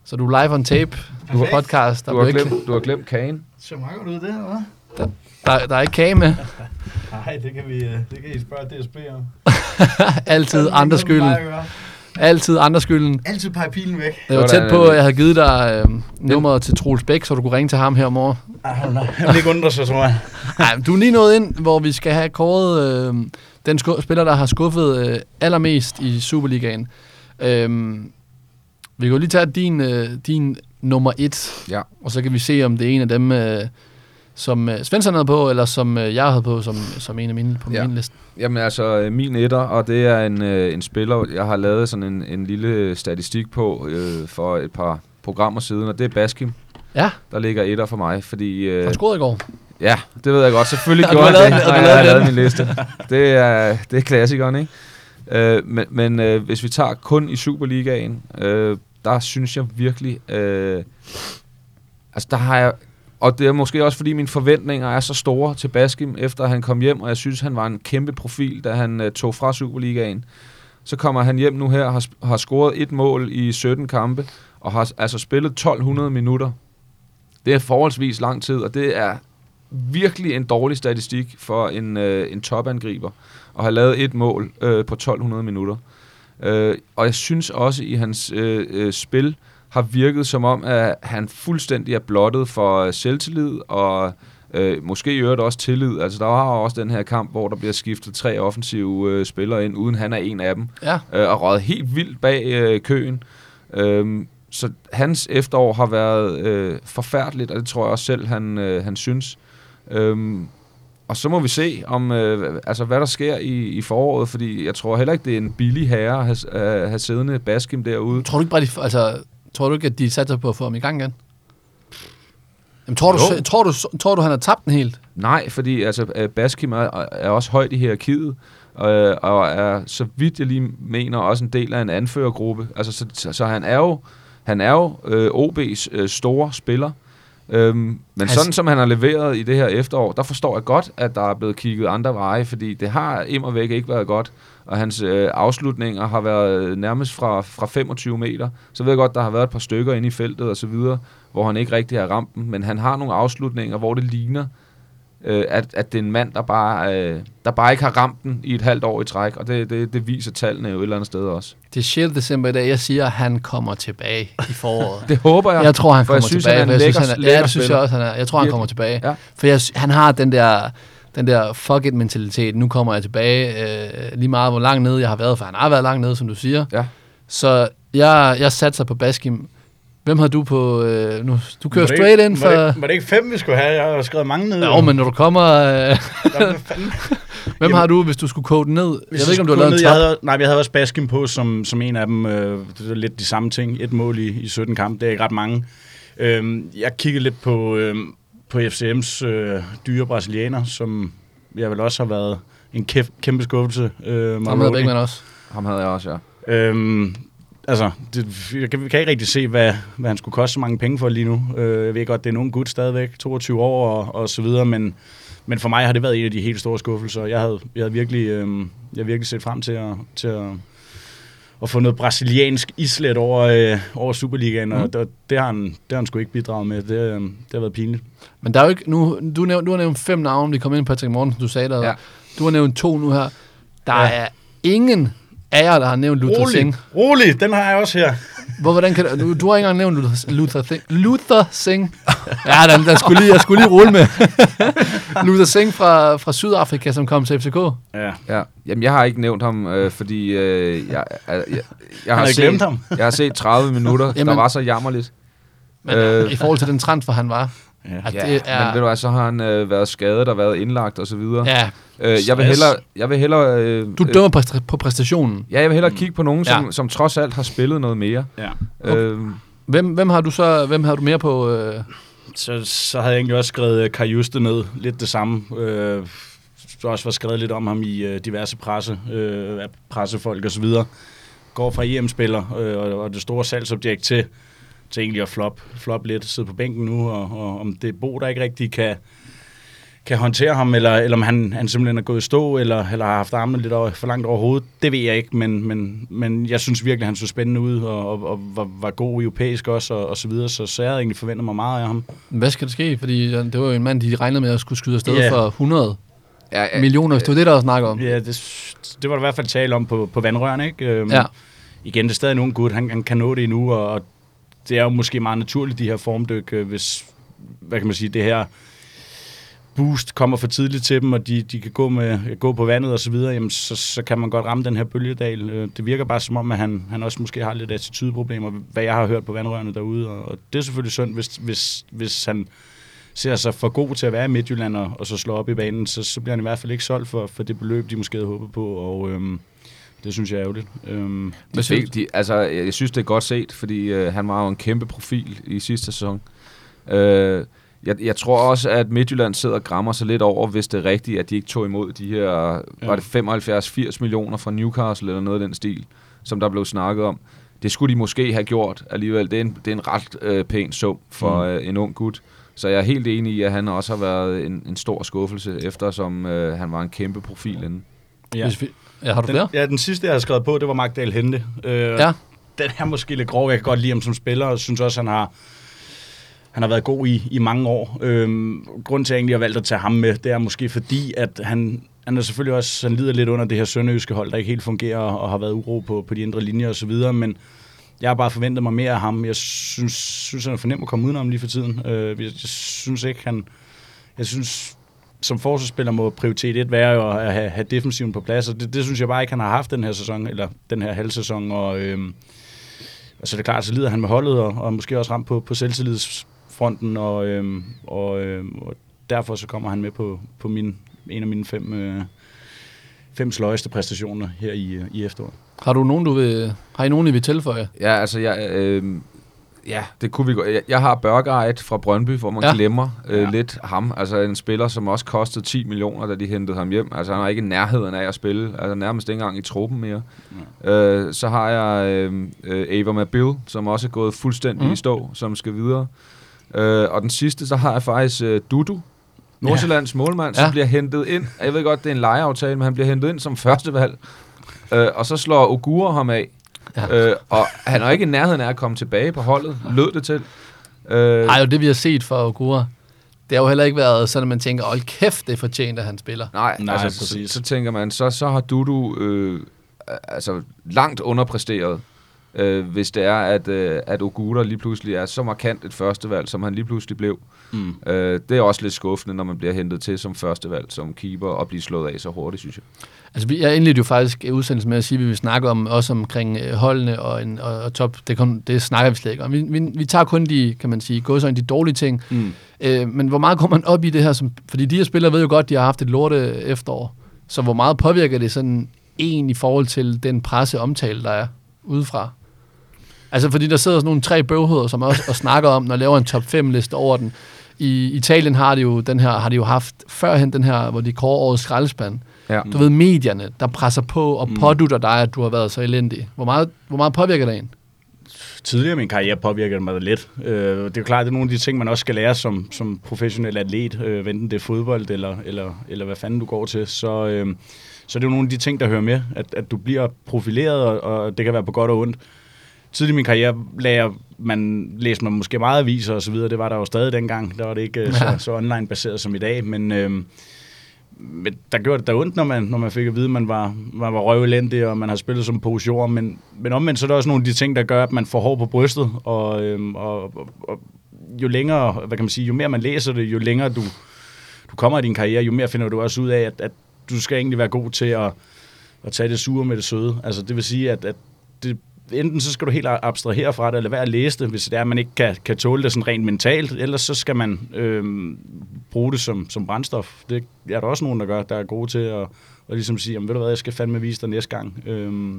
Speaker 1: Så du er live on tape. Du har podcast. Der,
Speaker 2: du
Speaker 1: er
Speaker 2: har,
Speaker 1: ikke,
Speaker 2: glemt, du har glemt kagen.
Speaker 3: Så meget godt ud det, eller hvad?
Speaker 1: der, der er ikke kage med.
Speaker 3: Nej, det kan, vi, øh, det kan I spørge DSB om.
Speaker 1: Altid
Speaker 3: Det
Speaker 1: andre
Speaker 3: noget,
Speaker 1: skylden. Altid andre skylden.
Speaker 3: Altid pege pilen væk.
Speaker 1: Det var tæt på, at jeg havde givet dig øh, nummeret til Troels Bæk, så du kunne ringe til ham her om året.
Speaker 3: Ej. Jeg vil ikke undre sig, tror jeg.
Speaker 1: Nej, men du er lige nået ind, hvor vi skal have kåret øh, den spiller, der har skuffet øh, allermest i Superligaen. Øh, vi kan jo lige tage din, øh, din nummer et,
Speaker 2: Ja.
Speaker 1: og så kan vi se, om det er en af dem, øh, som øh, Svensson havde på, eller som øh, jeg havde på som, som en af mine på
Speaker 2: Ja.
Speaker 1: min liste.
Speaker 2: Jamen altså, øh, min etter, og det er en, øh, en spiller, jeg har lavet sådan en, en lille statistik på øh, for et par programmer siden, og det er Baskim,
Speaker 1: Ja,
Speaker 2: der ligger etter for mig, fordi... Øh,
Speaker 1: han scorede i går.
Speaker 2: ja, det ved jeg godt. Selvfølgelig gjorde
Speaker 1: lavet
Speaker 2: det, når jeg har lavet min liste. Det er, det er klassikeren, ikke? Øh, men men øh, hvis vi tager kun i Superligaen, øh, der synes jeg virkelig... Øh, altså, der har jeg... Og det er måske også, fordi mine forventninger er så store til Baskim, efter han kom hjem, og jeg synes, han var en kæmpe profil, da han øh, tog fra Superligaen. Så kommer han hjem nu her har, har scoret et mål i 17 kampe, og har altså spillet 1200 minutter. Det er forholdsvis lang tid, og det er virkelig en dårlig statistik for en, øh, en topangriber at have lavet et mål øh, på 1200 minutter. Øh, og jeg synes også, i hans øh, øh, spil har virket som om, at han fuldstændig er blottet for øh, selvtillid og øh, måske i øvrigt også tillid. Altså der var også den her kamp, hvor der bliver skiftet tre offensive øh, spillere ind, uden han er en af dem
Speaker 1: Ja,
Speaker 2: øh, og røget helt vildt bag øh, køen. Øhm, så hans efterår har været øh, forfærdeligt, og det tror jeg også selv, han, øh, han synes. Øhm, og så må vi se, om øh, altså, hvad der sker i, i foråret, fordi jeg tror heller ikke, det er en billig herre at have, at have siddende Baskim derude.
Speaker 1: tror du ikke bare, de, altså, tror du ikke, at de satser på at få ham i gang igen? Jamen, tror, du, tror, du, tror du, han har tabt den helt?
Speaker 2: Nej, fordi altså, øh, Baskim er, er også højt i hierarkiet, øh, og er, så vidt jeg lige mener, også en del af en anførergruppe. Altså, så, så, så han er jo, han er jo øh, OB's øh, store spiller. Øhm, men
Speaker 1: Altså-
Speaker 2: sådan som han har leveret i det her efterår, der forstår jeg godt, at der er blevet kigget andre veje, fordi det har immer væk ikke været godt, og hans øh, afslutninger har været nærmest fra, fra 25 meter. Så ved jeg godt, der har været et par stykker inde i feltet og så videre, hvor han ikke rigtig har ramt dem, men han har nogle afslutninger, hvor det ligner, øh, at, at det er en mand, der bare, øh, der bare ikke har ramt den i et halvt år i træk, og det, det, det viser tallene jo et eller andet sted også.
Speaker 1: Det er 6. december i dag. Jeg siger, at han kommer tilbage i foråret.
Speaker 2: Det håber jeg.
Speaker 1: Jeg tror, han
Speaker 2: jeg
Speaker 1: kommer
Speaker 2: synes,
Speaker 1: tilbage.
Speaker 2: han er
Speaker 1: jeg synes,
Speaker 2: lækker-
Speaker 1: han er, ja,
Speaker 2: lækker
Speaker 1: det synes jeg
Speaker 2: spiller.
Speaker 1: også, han er. Jeg tror, han kommer tilbage.
Speaker 2: Ja.
Speaker 1: For jeg, han har den der, den der fuck it mentalitet. Nu kommer jeg tilbage. Øh, lige meget, hvor langt nede jeg har været, for han har været langt nede, som du siger.
Speaker 2: Ja.
Speaker 1: Så jeg, jeg satser på Baskim. Hvem har du på... Øh, nu, du kører straight
Speaker 3: ikke-
Speaker 1: ind
Speaker 3: Var det,
Speaker 1: for...
Speaker 3: ikke- var det ikke fem, vi skulle have? Jeg har skrevet mange ned.
Speaker 1: Jo, men når du kommer... Øh, hvem
Speaker 3: Jamen-
Speaker 1: har du, hvis du skulle kode ned? Jeg ved ikke, om du har lavet en
Speaker 3: ned,
Speaker 1: top.
Speaker 3: jeg havde, Nej, jeg havde også Baskin på som, som en af dem. Øh, det er lidt de samme ting. Et mål i, i 17 kampe, det er ikke ret mange. Øh, jeg kiggede lidt på, øh, på FCM's øh, dyre brasilianer, som jeg vel også har været en kæf, kæmpe skuffelse. Øh,
Speaker 1: Ham havde. Beckmann også.
Speaker 2: Ham havde jeg også, ja.
Speaker 3: Øhm, altså, det, jeg kan, kan ikke rigtig se, hvad, hvad han skulle koste så mange penge for lige nu. Øh, jeg ved godt, det er nogen gut stadigvæk, 22 år og, og så videre, men, men for mig har det været en af de helt store skuffelser. Jeg havde, jeg havde virkelig, øhm, jeg havde virkelig set frem til at, til at, at få noget brasiliansk islet over, øh, over Superligaen, mm. og det, det, har han, det har han sgu ikke bidraget med. Det, øhm, det har været pinligt.
Speaker 1: Men der er jo ikke... Nu, du, nævnt, du har nævnt fem navne, de kom ind på Patrick Mortensen, du sagde der.
Speaker 2: Ja.
Speaker 1: Du har nævnt to nu her. Der
Speaker 3: Ja.
Speaker 1: er ingen af jer, der har nævnt Luther Singh.
Speaker 3: rolig, den har jeg også her.
Speaker 1: Hvor, hvordan kan du, du har ikke engang nævnt Luther, Luther, Singh. Luther Singh. Ja, den, den skulle lige, jeg skulle lige rulle med. Luther Singh fra, fra Sydafrika, som kom til FCK.
Speaker 3: Ja.
Speaker 2: Ja, jamen jeg har ikke nævnt ham, øh, fordi øh, jeg, jeg, jeg, jeg, har
Speaker 3: havde
Speaker 2: set,
Speaker 3: glemt ham.
Speaker 2: jeg har set 30 minutter,
Speaker 1: Jamen-
Speaker 2: der var så jammerligt.
Speaker 1: Men
Speaker 2: Øh.
Speaker 1: øh, i forhold til den transfer, han var.
Speaker 3: Ja.
Speaker 2: Ja,
Speaker 1: det er,
Speaker 2: men ved du hvad, så har han øh, været skadet og været indlagt og så videre.
Speaker 1: ja,
Speaker 2: Øh, jeg vil hellere, jeg vil hellere, øh,
Speaker 1: du
Speaker 2: øh,
Speaker 1: dømmer på, på præstationen.
Speaker 2: ja, jeg vil hellere kigge på nogen, som,
Speaker 1: Ja.
Speaker 2: som trods alt har spillet noget mere.
Speaker 3: ja.
Speaker 2: Øh,
Speaker 1: Hvem, hvem har du så hvem har du mere på? Øh,
Speaker 3: Så, så havde jeg egentlig også skrevet øh, Kariuste ned, lidt det samme. Øh, der også var skrevet lidt om ham i øh, diverse presse, øh, pressefolk osv. Går fra EM-spiller øh, og, og det store salgsobjekt til, til egentlig at flop, flop lidt, sidde på bænken nu, og, og om det er Bo, der ikke rigtig kan, kan håndtere ham, eller, eller om han, han simpelthen er gået i stå, eller, eller har haft armene lidt over, for langt over hovedet, det ved jeg ikke, men, men, men jeg synes virkelig, han så spændende ud, og, og, og var, var god europæisk også, og, og så videre, så, så jeg havde egentlig forventet mig meget af ham.
Speaker 1: hvad skal der ske? Fordi det var jo en mand, de regnede med at skulle skyde afsted
Speaker 3: Ja.
Speaker 1: for 100
Speaker 2: ja, ja,
Speaker 1: millioner, hvis det var det, der var snak om.
Speaker 3: Ja, det, det var der i hvert fald tale om på, på vandrørene, ikke? Øhm,
Speaker 1: Ja.
Speaker 3: Igen, det er stadig nogen gut, han, han kan nå det endnu, og, og det er jo måske meget naturligt, de her formdyk, øh, hvis, hvad kan man sige, det her boost kommer for tidligt til dem, og de, de kan gå, med, gå på vandet og så videre, jamen, så, så kan man godt ramme den her bølgedal. Øh, det virker bare som om, at han, han også måske har lidt attitudeproblemer, hvad jeg har hørt på vandrørene derude, og, og det er selvfølgelig synd, hvis, hvis, hvis han ser sig for god til at være i Midtjylland og, og så slår op i banen, så, så bliver han i hvert fald ikke solgt for, for det beløb, de måske havde håbet på, og øhm, det synes jeg er ærgerligt. Øhm,
Speaker 2: De fik, de, altså, jeg synes, det er godt set, fordi øh, han var jo en kæmpe profil i sidste sæson. Øh, jeg, jeg tror også, at Midtjylland sidder og grammer sig lidt over, hvis det er rigtigt, at de ikke tog imod de her, ja. var det 75-80 millioner fra Newcastle eller noget af den stil, som der blev snakket om. Det skulle de måske have gjort alligevel. Det er en, det er en ret øh, pæn sum for
Speaker 3: Mm.
Speaker 2: øh, en ung gut. Så jeg er helt enig i, at han også har været en, en stor skuffelse, eftersom øh, han var en kæmpe profil inden.
Speaker 3: ja.
Speaker 1: Hvis vi, ja, har du
Speaker 3: Den,
Speaker 1: flere?
Speaker 3: ja, den sidste, jeg har skrevet på, det var Magdal Hente. Øh,
Speaker 1: Ja.
Speaker 3: Den er måske lidt grov. Jeg kan godt lide ham som spiller, og synes også, han har, han har været god i, i mange år. Øhm, grunden til, at jeg egentlig har valgt at tage ham med, det er måske fordi, at han, han er selvfølgelig også, han lider lidt under det her sønderjyske hold, der ikke helt fungerer, og har været uro på, på de indre linjer og så videre, men jeg har bare forventet mig mere af ham. Jeg synes, synes han er for nem at komme udenom lige for tiden. Øh, jeg, jeg synes ikke, han... Jeg synes, som forsvarsspiller må prioritet et være jo at have, have defensiven på plads, og det, det synes jeg bare ikke, han har haft den her sæson, eller den her halvsæson, og, øhm, og så er det klart, så lider han med holdet, og, og måske også ramt på, på selvtillidsfronten, og, øhm, og, øhm, og derfor så kommer han med på, på min, en af mine fem, øh, fem sløjeste præstationer her i, øh, i efteråret.
Speaker 1: Har du nogen, du vil, har I nogen, I vil tilføje?
Speaker 2: Ja, altså, jeg, øh, ja, det kunne vi godt. Jeg, jeg har Burger fra Brøndby, hvor man
Speaker 1: Ja.
Speaker 2: ja. glemmer øh,
Speaker 3: Ja.
Speaker 2: lidt ham. Altså en spiller, som også kostede 10 millioner, da de hentede ham hjem. Altså han er ikke i nærheden af at spille. Altså nærmest ikke engang i truppen mere. Øh, så har jeg øh, øh, Ava Mabil, som også er gået fuldstændig
Speaker 1: Mm.
Speaker 2: i stå, som skal videre. Øh, og den sidste, så har jeg faktisk øh, Dudu, Nordsjællands målmand, som
Speaker 1: Ja.
Speaker 2: bliver hentet ind. Jeg ved godt, det er en lejeaftale, men han bliver hentet ind som førstevalg. Øh, og så slår Ogura ham af.
Speaker 1: Ja.
Speaker 2: Øh, og han er ikke i nærheden af at komme tilbage på holdet, lød det til. Øh,
Speaker 1: Nej, jo det vi har set fra Ogura, det har jo heller ikke været sådan, at man tænker, hold kæft, det er fortjent, at han spiller.
Speaker 2: Nej,
Speaker 3: Nej,
Speaker 2: altså, så,
Speaker 3: præcis.
Speaker 2: så tænker man, så, så har Dudu øh, altså, langt underpræsteret, øh, hvis det er, at, øh, at Ogura lige pludselig er så markant et førstevalg, som han lige pludselig blev.
Speaker 3: Mm.
Speaker 2: Øh, det er også lidt skuffende, når man bliver hentet til som førstevalg, som keeper, og bliver slået af så hurtigt, synes jeg.
Speaker 1: Altså, jeg indledte jo faktisk udsendelsen med at sige, at vi vil snakke om, også omkring øh, holdene og, en, og, og top. Det, kun, det snakker vi slet ikke om. Vi, vi, vi tager kun de, kan man sige, gåsøjne, de dårlige ting.
Speaker 3: Mm.
Speaker 1: Øh, men hvor meget kommer man op i det her? Som, fordi de her spillere ved jo godt, de har haft et lorte efterår. Så hvor meget påvirker det sådan en i forhold til den presseomtale, der er udefra? Altså fordi der sidder sådan nogle tre bøvheder, som også og snakker om, når laver en top 5 liste over den. I Italien har de jo den her, har de jo haft førhen den her, hvor de kårer årets skraldespand.
Speaker 2: Ja.
Speaker 1: Du ved, medierne, der presser på og
Speaker 3: Mm.
Speaker 1: pådutter dig, at du har været så elendig. Hvor meget, hvor meget påvirker det en?
Speaker 3: tidligere i min karriere påvirker det mig lidt. Øh, det er jo klart, det er nogle af de ting, man også skal lære som, som professionel atlet, øh, enten det er fodbold eller, eller, eller hvad fanden du går til. Så, øh, så det er jo nogle af de ting, der hører med, at, at du bliver profileret, og, og det kan være på godt og ondt. Tidligere i min karriere lærer man, læste man måske meget aviser og så videre. Det var der jo stadig dengang. Der var det ikke øh, så, så online-baseret som i dag. Men, øh, men der gjorde det da ondt, når man, når man fik at vide, at man var, man var røvelendig, og man har spillet som pose jord. Men, men omvendt så er der også nogle af de ting, der gør, at man får hår på brystet. Og, øhm, og, og, og jo længere, hvad kan man sige, jo mere man læser det, jo længere du, du kommer i din karriere, jo mere finder du også ud af, at, at du skal egentlig være god til at, at tage det sure med det søde. Altså det vil sige, at, at det, enten så skal du helt abstrahere fra det, eller være at læse det, hvis det er, at man ikke kan, kan tåle det sådan rent mentalt, ellers så skal man øh, bruge det som, som brændstof. Det er der også nogen, der gør, der er gode til at, at ligesom sige, jamen, ved du hvad, jeg skal fandme vise dig næste gang. Øh,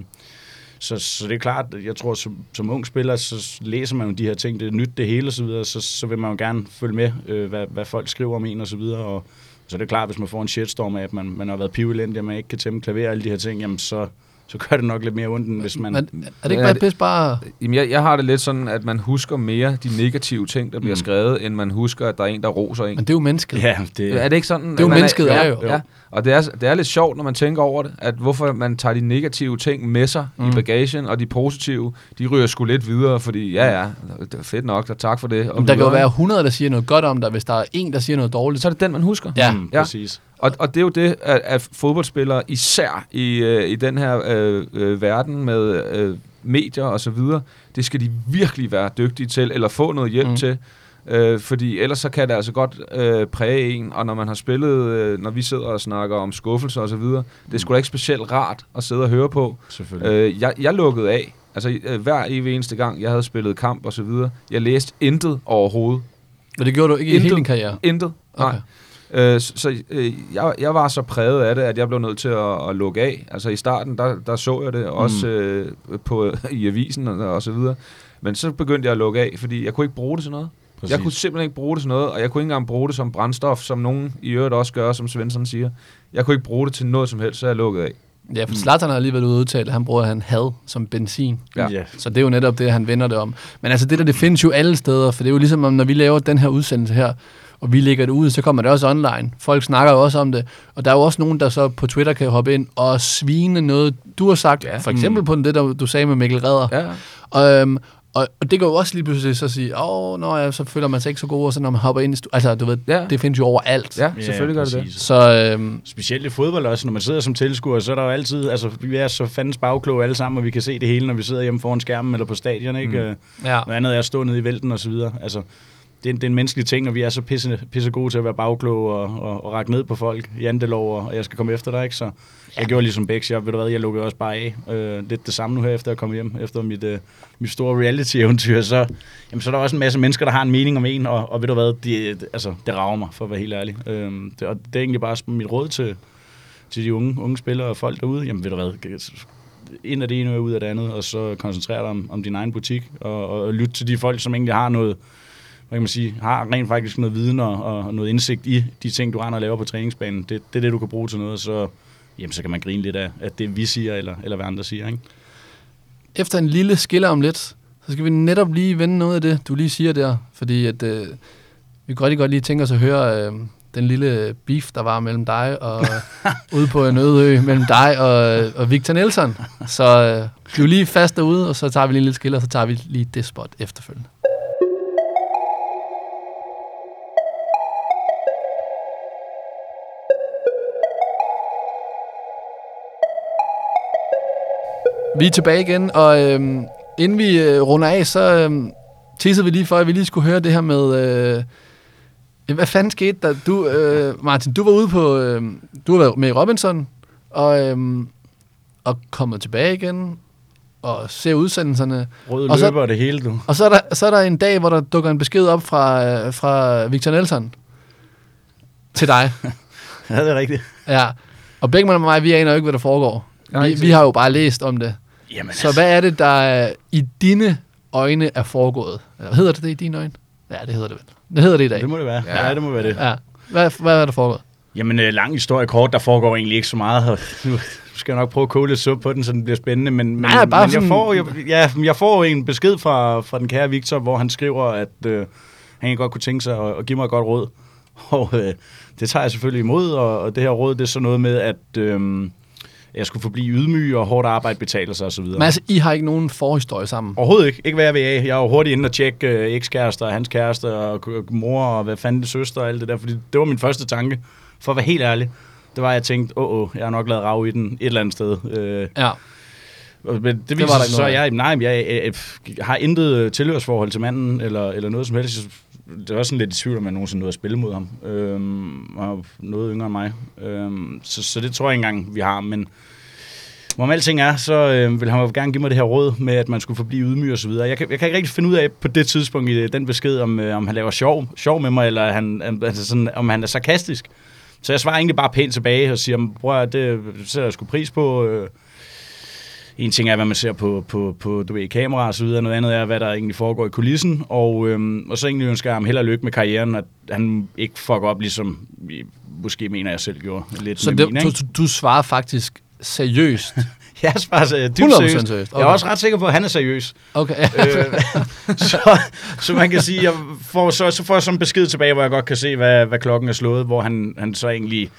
Speaker 3: så, så det er klart, jeg tror, som, som ung spiller, så læser man jo de her ting, det er nyt det hele og så videre, så, så vil man jo gerne følge med, øh, hvad, hvad folk skriver om en og så videre, og så det er klart, hvis man får en shitstorm af, at man, man har været pivelendig, og man ikke kan tæmme klaver og alle de her ting, jamen så, så gør det nok lidt mere ondt, end hvis man...
Speaker 1: Men, er det ikke
Speaker 2: er
Speaker 1: bare pis bare...
Speaker 2: Jamen, jeg, jeg har det lidt sådan, at man husker mere de negative ting, der bliver
Speaker 3: Mm.
Speaker 2: skrevet, end man husker, at der er en, der roser en.
Speaker 1: Men det er jo mennesket.
Speaker 3: Ja, det,
Speaker 2: Er det ikke sådan?
Speaker 1: Det er jo mennesket er jo.
Speaker 2: Ja, og det er, det er lidt sjovt, når man tænker over det, at hvorfor man tager de negative ting med sig mm. i bagagen, og de positive, de ryger sgu lidt videre, fordi ja, ja, det er fedt nok, og tak for det. Og
Speaker 1: Men der kan jo
Speaker 2: videre,
Speaker 1: være 100, der siger noget godt om dig, hvis der er en, der siger noget dårligt.
Speaker 2: Så er det den, man husker.
Speaker 1: Ja.
Speaker 3: mm,
Speaker 2: Ja.
Speaker 3: præcis.
Speaker 2: Og, og det er jo det, at, at fodboldspillere, især i, øh, i den her øh, øh, verden med øh, medier og så videre, det skal de virkelig være dygtige til, eller få noget hjælp
Speaker 1: Mm.
Speaker 2: til. Øh, fordi ellers så kan det altså godt øh, præge en, og når man har spillet, øh, når vi sidder og snakker om skuffelser og så videre, det er sgu da ikke specielt rart at sidde og høre på. Øh, jeg, jeg lukkede af, altså øh, hver evig eneste gang, jeg havde spillet kamp og så videre, jeg læste intet overhovedet.
Speaker 1: Men det gjorde du ikke i
Speaker 2: Intet.
Speaker 1: hele din karriere.
Speaker 2: Intet. Nej.
Speaker 1: Okay.
Speaker 2: Øh, så så øh, jeg, jeg var så præget af det, at jeg blev nødt til at, at lukke af. Altså i starten, der, der så jeg det også øh, på, i avisen og, og så videre. Men så begyndte jeg at lukke af, fordi jeg kunne ikke bruge det til noget. Præcis. Jeg kunne simpelthen ikke bruge det til noget, og jeg kunne ikke engang bruge det som brændstof, som nogen i øvrigt også gør, som Svensson siger. Jeg kunne ikke bruge det til noget som helst, så jeg lukkede af.
Speaker 1: Ja, for Zlatan har alligevel udtalt, at han bruger han had som benzin.
Speaker 2: Ja.
Speaker 1: Så det er jo netop det, han vender det om. Men altså det der, det findes jo alle steder, for det er jo ligesom, om når vi laver den her udsendelse her, og vi lægger det ud, så kommer det også online. Folk snakker jo også om det. Og der er jo også nogen, der så på Twitter kan hoppe ind og svine noget, du har sagt.
Speaker 2: Ja.
Speaker 1: For eksempel
Speaker 3: Mm.
Speaker 1: på det, der du sagde med Mikkel Redder.
Speaker 2: Ja.
Speaker 1: Og, øhm, og, og det kan jo også lige pludselig så sige, åh, nå ja, så føler man sig ikke så god, og så når man hopper ind i stu- Altså, du ved,
Speaker 2: Ja.
Speaker 1: det findes jo overalt.
Speaker 2: Ja, selvfølgelig gør det det.
Speaker 1: Så øhm,
Speaker 3: Specielt i fodbold også, når man sidder som tilskuer, så er der jo altid, altså vi er så fandens bagkloge alle sammen, og vi kan se det hele, når vi sidder hjemme foran skærmen eller på stadion, ikke? Mm.
Speaker 1: ja.
Speaker 3: Noget andet er at stå nede i vælten og så videre. Altså, det er, en, det er en menneskelig ting, og vi er så pisse, pisse gode til at være bagkloge og, og, og række ned på folk. Jantelov, og jeg skal komme efter dig, ikke? Så jeg gjorde ligesom Bex, jeg, ved du hvad, jeg lukkede også bare af. Øh, lidt det samme nu her, efter jeg kom hjem, efter mit, øh, mit store reality-eventyr. Så, jamen, så er der også en masse mennesker, der har en mening om en, og, og ved du hvad, det, det- altså, det rager mig, for at være helt ærlig. Øh, det, og det er egentlig bare mit råd til, til de unge, unge spillere og folk derude. Jamen ved du hvad, ind af det ene og ud af det andet, og så koncentrere dig om, om din egen butik, og, og, og lytte til de folk, som egentlig har noget, hvad kan man sige, har rent faktisk noget viden og, og noget indsigt i de ting, du render og laver på træningsbanen. Det, det er det, du kan bruge til noget, og så, jamen, så kan man grine lidt af, at det vi siger, eller, eller hvad andre siger. Ikke?
Speaker 1: efter en lille skiller om lidt, så skal vi netop lige vende noget af det, du lige siger der. Fordi at, øh, vi kunne rigtig godt lige tænke os at høre øh, den lille beef, der var mellem dig og ude på en øde ø, mellem dig og, og Victor Nelson. Så øh, bliv lige fast derude, og så tager vi lige en lille skiller, og så tager vi lige det spot efterfølgende. Vi er tilbage igen, og øhm, inden vi øh, runder af, så øhm, tissede vi lige for, at vi lige skulle høre det her med... Øh, hvad fanden skete der? Du, øh, Martin, du var ude på... Øh, du var med i Robinson, og, øhm, og kommet tilbage igen, og ser udsendelserne.
Speaker 3: Røde
Speaker 1: Og så-
Speaker 3: løber det hele, du.
Speaker 1: Og så er, der, så er der en dag, hvor der dukker en besked op fra, øh, fra Victor Nelson til dig.
Speaker 3: Ja, det er rigtigt.
Speaker 1: Ja. Og Beckmann og mig, vi aner jo ikke, hvad der foregår. Vi, vi har jo bare læst om det.
Speaker 3: Jamen,
Speaker 1: Så hvad er det, der i dine øjne er foregået? Eller hedder det det i dine øjne? Ja, det hedder det vel. Det hedder det i dag.
Speaker 3: det må det være.
Speaker 2: Ja.
Speaker 3: Ja, ja det må være det.
Speaker 1: Ja. Hvad, hvad er der foregået?
Speaker 3: Jamen, øh, lang historie kort, der foregår egentlig ikke så meget. Nu skal jeg nok prøve at koge lidt suppe på den, så den bliver spændende. Men, men,
Speaker 1: Nej, bare
Speaker 3: men jeg,
Speaker 1: sådan-
Speaker 3: får, jeg, ja, jeg får en besked fra, fra den kære Victor, hvor han skriver, at øh, han ikke godt kunne tænke sig at, at give mig et godt råd. Og øh, det tager jeg selvfølgelig imod, og, og det her råd, det er så noget med, at øh, jeg skulle forblive ydmyg, og hårdt arbejde betaler sig osv.
Speaker 1: Men altså, I har ikke nogen forhistorie sammen.
Speaker 3: Overhovedet ikke. Ikke hvad jeg vil af. Jeg var hurtigt inde og tjekke øh, ekskærester, hans kæreste, og k- mor, og hvad fanden det søster og alt det der. Fordi det var min første tanke, for at være helt ærlig. Det var, at jeg tænkte, åh, åh, jeg har nok lavet rav i den et eller andet sted. Øh,
Speaker 1: Ja.
Speaker 3: men det, det
Speaker 1: var der
Speaker 3: så, jeg, nej, jeg, jeg, jeg, har intet øh, tilhørsforhold til manden, eller, eller noget som helst. Det var sådan lidt i tvivl, om jeg nogensinde nåede at spille mod ham. Øhm, og han var noget yngre end mig. Øhm, så, så det tror jeg ikke engang, vi har. Men hvor Hvorom alting er, så øh, vil han jo gerne give mig det her råd med, at man skulle forblive ydmyg og så videre. Jeg kan, jeg kan ikke rigtig finde ud af på det tidspunkt i øh, den besked, om, øh, om han laver sjov, sjov med mig, eller han, altså sådan, om han er sarkastisk. Så jeg svarer egentlig bare pænt tilbage og siger, bror, det sætter jeg sgu pris på. Øh, en ting er, hvad man ser på, på, på du ved, kamera og så videre. Noget andet er, hvad der egentlig foregår i kulissen. Og, øhm, og så egentlig ønsker jeg ham held og lykke med karrieren, at han ikke fucker op, ligesom måske mener, jeg selv gjorde lidt
Speaker 1: Så
Speaker 3: med
Speaker 1: det,
Speaker 3: min, ikke?
Speaker 1: du, du svarer faktisk seriøst.
Speaker 3: Jeg svarer så dybt
Speaker 1: 100%
Speaker 3: seriøst.
Speaker 1: seriøst.
Speaker 3: Jeg er
Speaker 1: Okay.
Speaker 3: også ret sikker på, at han er seriøs.
Speaker 1: Okay.
Speaker 3: øh, så, så man kan sige, jeg får, så, så får jeg sådan en besked tilbage, hvor jeg godt kan se, hvad, hvad klokken er slået, hvor han, han så egentlig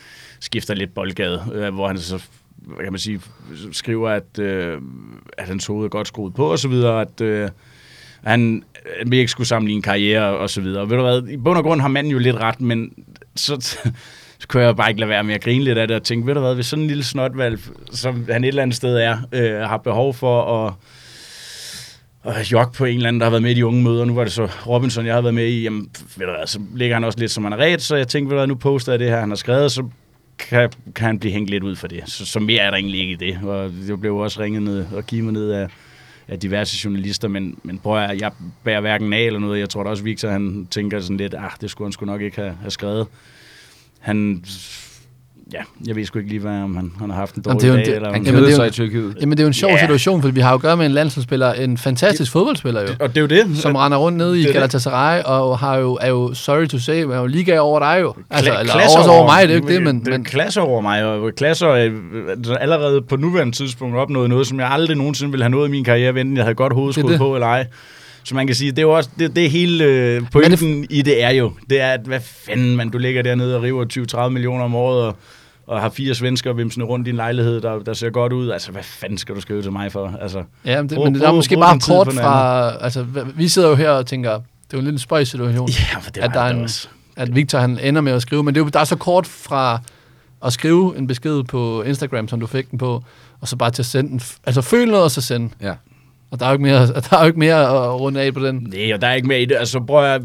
Speaker 3: skifter lidt boldgade, øh, hvor han så kan man sige, skriver, at, øh, at hans hoved er godt skruet på, og så videre, at øh, han at ikke skulle sammenligne karriere, og så videre. Og ved du hvad, i bund og grund har manden jo lidt ret, men så, så kunne jeg bare ikke lade være med at grine lidt af det, og tænke, ved du hvad, hvis sådan en lille snotvalg, som han et eller andet sted er, øh, har behov for at og jok på en eller anden, der har været med i de unge møder. Nu var det så Robinson, jeg har været med i. Jamen, ved du hvad, så ligger han også lidt som han er ret, så jeg tænkte, ved du hvad, nu poster jeg det her, han har skrevet, så kan, kan han blive hængt lidt ud for det. Så, så mere er der egentlig ikke i det. Og det blev også ringet ned og givet mig ned af, af diverse journalister, men, men prøv at jeg bærer hverken af eller noget. Jeg tror da også, Victor han tænker sådan lidt, ah, det skulle han sgu nok ikke have, have skrevet. Han, ja, jeg ved sgu ikke lige, hvad, om han, han har haft en
Speaker 1: Jamen,
Speaker 3: dårlig
Speaker 1: det er jo
Speaker 3: dag, eller
Speaker 2: Han
Speaker 1: Jamen, det er
Speaker 2: sig
Speaker 1: jo-
Speaker 2: i Tyrkiet.
Speaker 1: Jamen, det er jo en sjov
Speaker 3: Ja.
Speaker 1: situation, fordi vi har jo at gøre med en landsholdsspiller, en fantastisk fodboldspiller jo,
Speaker 3: Og det er jo det.
Speaker 1: som render rundt nede i
Speaker 3: det det.
Speaker 1: Galatasaray, og har jo, er jo, sorry to say, er jo liga over dig jo. Altså,
Speaker 3: Kla-
Speaker 1: eller
Speaker 3: klasser
Speaker 1: også over mig, det er jo ikke det, men,
Speaker 3: det er
Speaker 1: men
Speaker 3: klasser over mig, og klasser øh, altså allerede på nuværende tidspunkt opnået noget, som jeg aldrig nogensinde ville have nået i min karriere, enten jeg havde godt hovedskud
Speaker 1: Det det.
Speaker 3: på eller ej. Så man kan sige, det er jo også, det, det hele øh, pointen det i det er jo, det er, at hvad fanden, man, du ligger dernede og river 20-30 millioner om året, og, og har fire svensker vimsende rundt i din lejlighed, der, der ser godt ud. Altså, hvad fanden skal du skrive til mig for? Altså,
Speaker 1: Ja, men, det,
Speaker 3: Brug-
Speaker 1: men der er
Speaker 3: brug-
Speaker 1: måske
Speaker 3: brug
Speaker 1: bare kort fra... Altså, vi sidder jo her og tænker, det er jo en lille spøj situation,
Speaker 3: ja, for det
Speaker 1: At der er
Speaker 3: det
Speaker 1: en-
Speaker 3: også.
Speaker 1: at Victor han ender med at skrive, men det er jo, der er så kort fra at skrive en besked på Instagram, som du fik den på, og så bare til at sende den. Altså føl noget, og så sende.
Speaker 2: Ja.
Speaker 1: Og der er jo ikke mere, der er jo ikke mere at runde af på den.
Speaker 3: Nej, og der er ikke mere i det. Altså, prøv at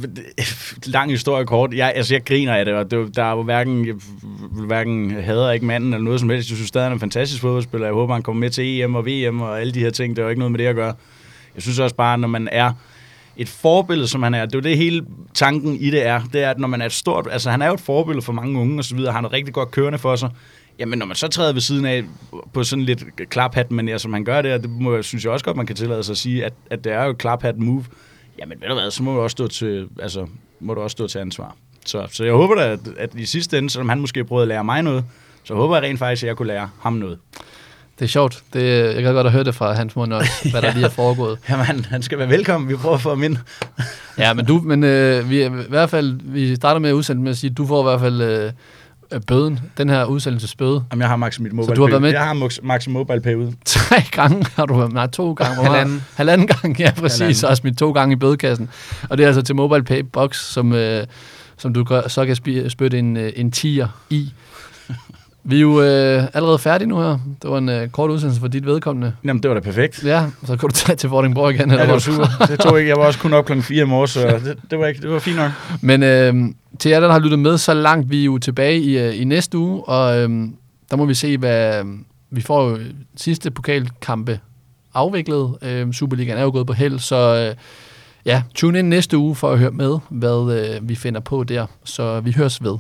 Speaker 3: lang historie kort. Jeg, altså, jeg griner af det, og det, der er jo hverken, jeg hverken hader ikke manden eller noget som helst. Jeg synes stadig, han er en fantastisk fodboldspiller. Jeg håber, han kommer med til EM og VM og alle de her ting. Det er jo ikke noget med det at gøre. Jeg synes også bare, når man er et forbillede, som han er, det er jo det hele tanken i det er, det er, at når man er et stort, altså han er jo et forbillede for mange unge og så videre, han er rigtig godt kørende for sig, Jamen, når man så træder ved siden af på sådan lidt klaphat manier, som han gør og det må, jeg- synes jeg også godt, man kan tillade sig at sige, at, at det er jo klaphat move. Jamen, ved du hvad, så må du også stå til, altså, må du også stå til ansvar. Så, så jeg håber da, at, at i sidste ende, selvom han måske prøvede at lære mig noget, så håber jeg rent faktisk, at jeg kunne lære ham noget.
Speaker 1: Det er sjovt. Det, jeg kan godt have hørt det fra hans mund også, hvad der lige er foregået.
Speaker 3: Jamen, han, han skal være velkommen. Vi prøver at få ham ind.
Speaker 1: Ja, men du, men øh, vi, i hvert fald, vi starter med at udsende med at sige, at du får i hvert fald øh, bøden, den her udsendelsesbøde.
Speaker 3: Jamen, jeg har Maxi mit mobile
Speaker 1: du har været med-
Speaker 3: Jeg har Max- Maxi mobile pay ude.
Speaker 1: Tre gange har du været, nej, to gange. Hvor?
Speaker 2: Halvanden.
Speaker 1: Halvanden gang, ja, præcis.
Speaker 3: Halvanden.
Speaker 1: Også mit to gange i bødekassen. Og det er altså til Mobile Pay Box, som, øh, som du gør- så kan spytte en, øh, en tier i. Vi er jo øh, allerede færdige nu her. Det var en øh, kort udsendelse for dit vedkommende.
Speaker 3: Jamen, det var da perfekt.
Speaker 1: Ja, så kan du tage til Vordingborg igen.
Speaker 3: Ja,
Speaker 1: Eller
Speaker 3: det var super. Det tog ikke. Jeg var også kun op klokken 4 i morges, så det, det, var, ikke, det var fint nok.
Speaker 1: Men øh, til jer, der har lyttet med så langt, vi er jo tilbage i, øh, i næste uge, og øh, der må vi se, hvad vi får jo sidste pokalkampe afviklet. Øh, Superligaen er jo gået på held, så øh, ja, tune ind næste uge for at høre med, hvad øh, vi finder på der. Så vi høres ved.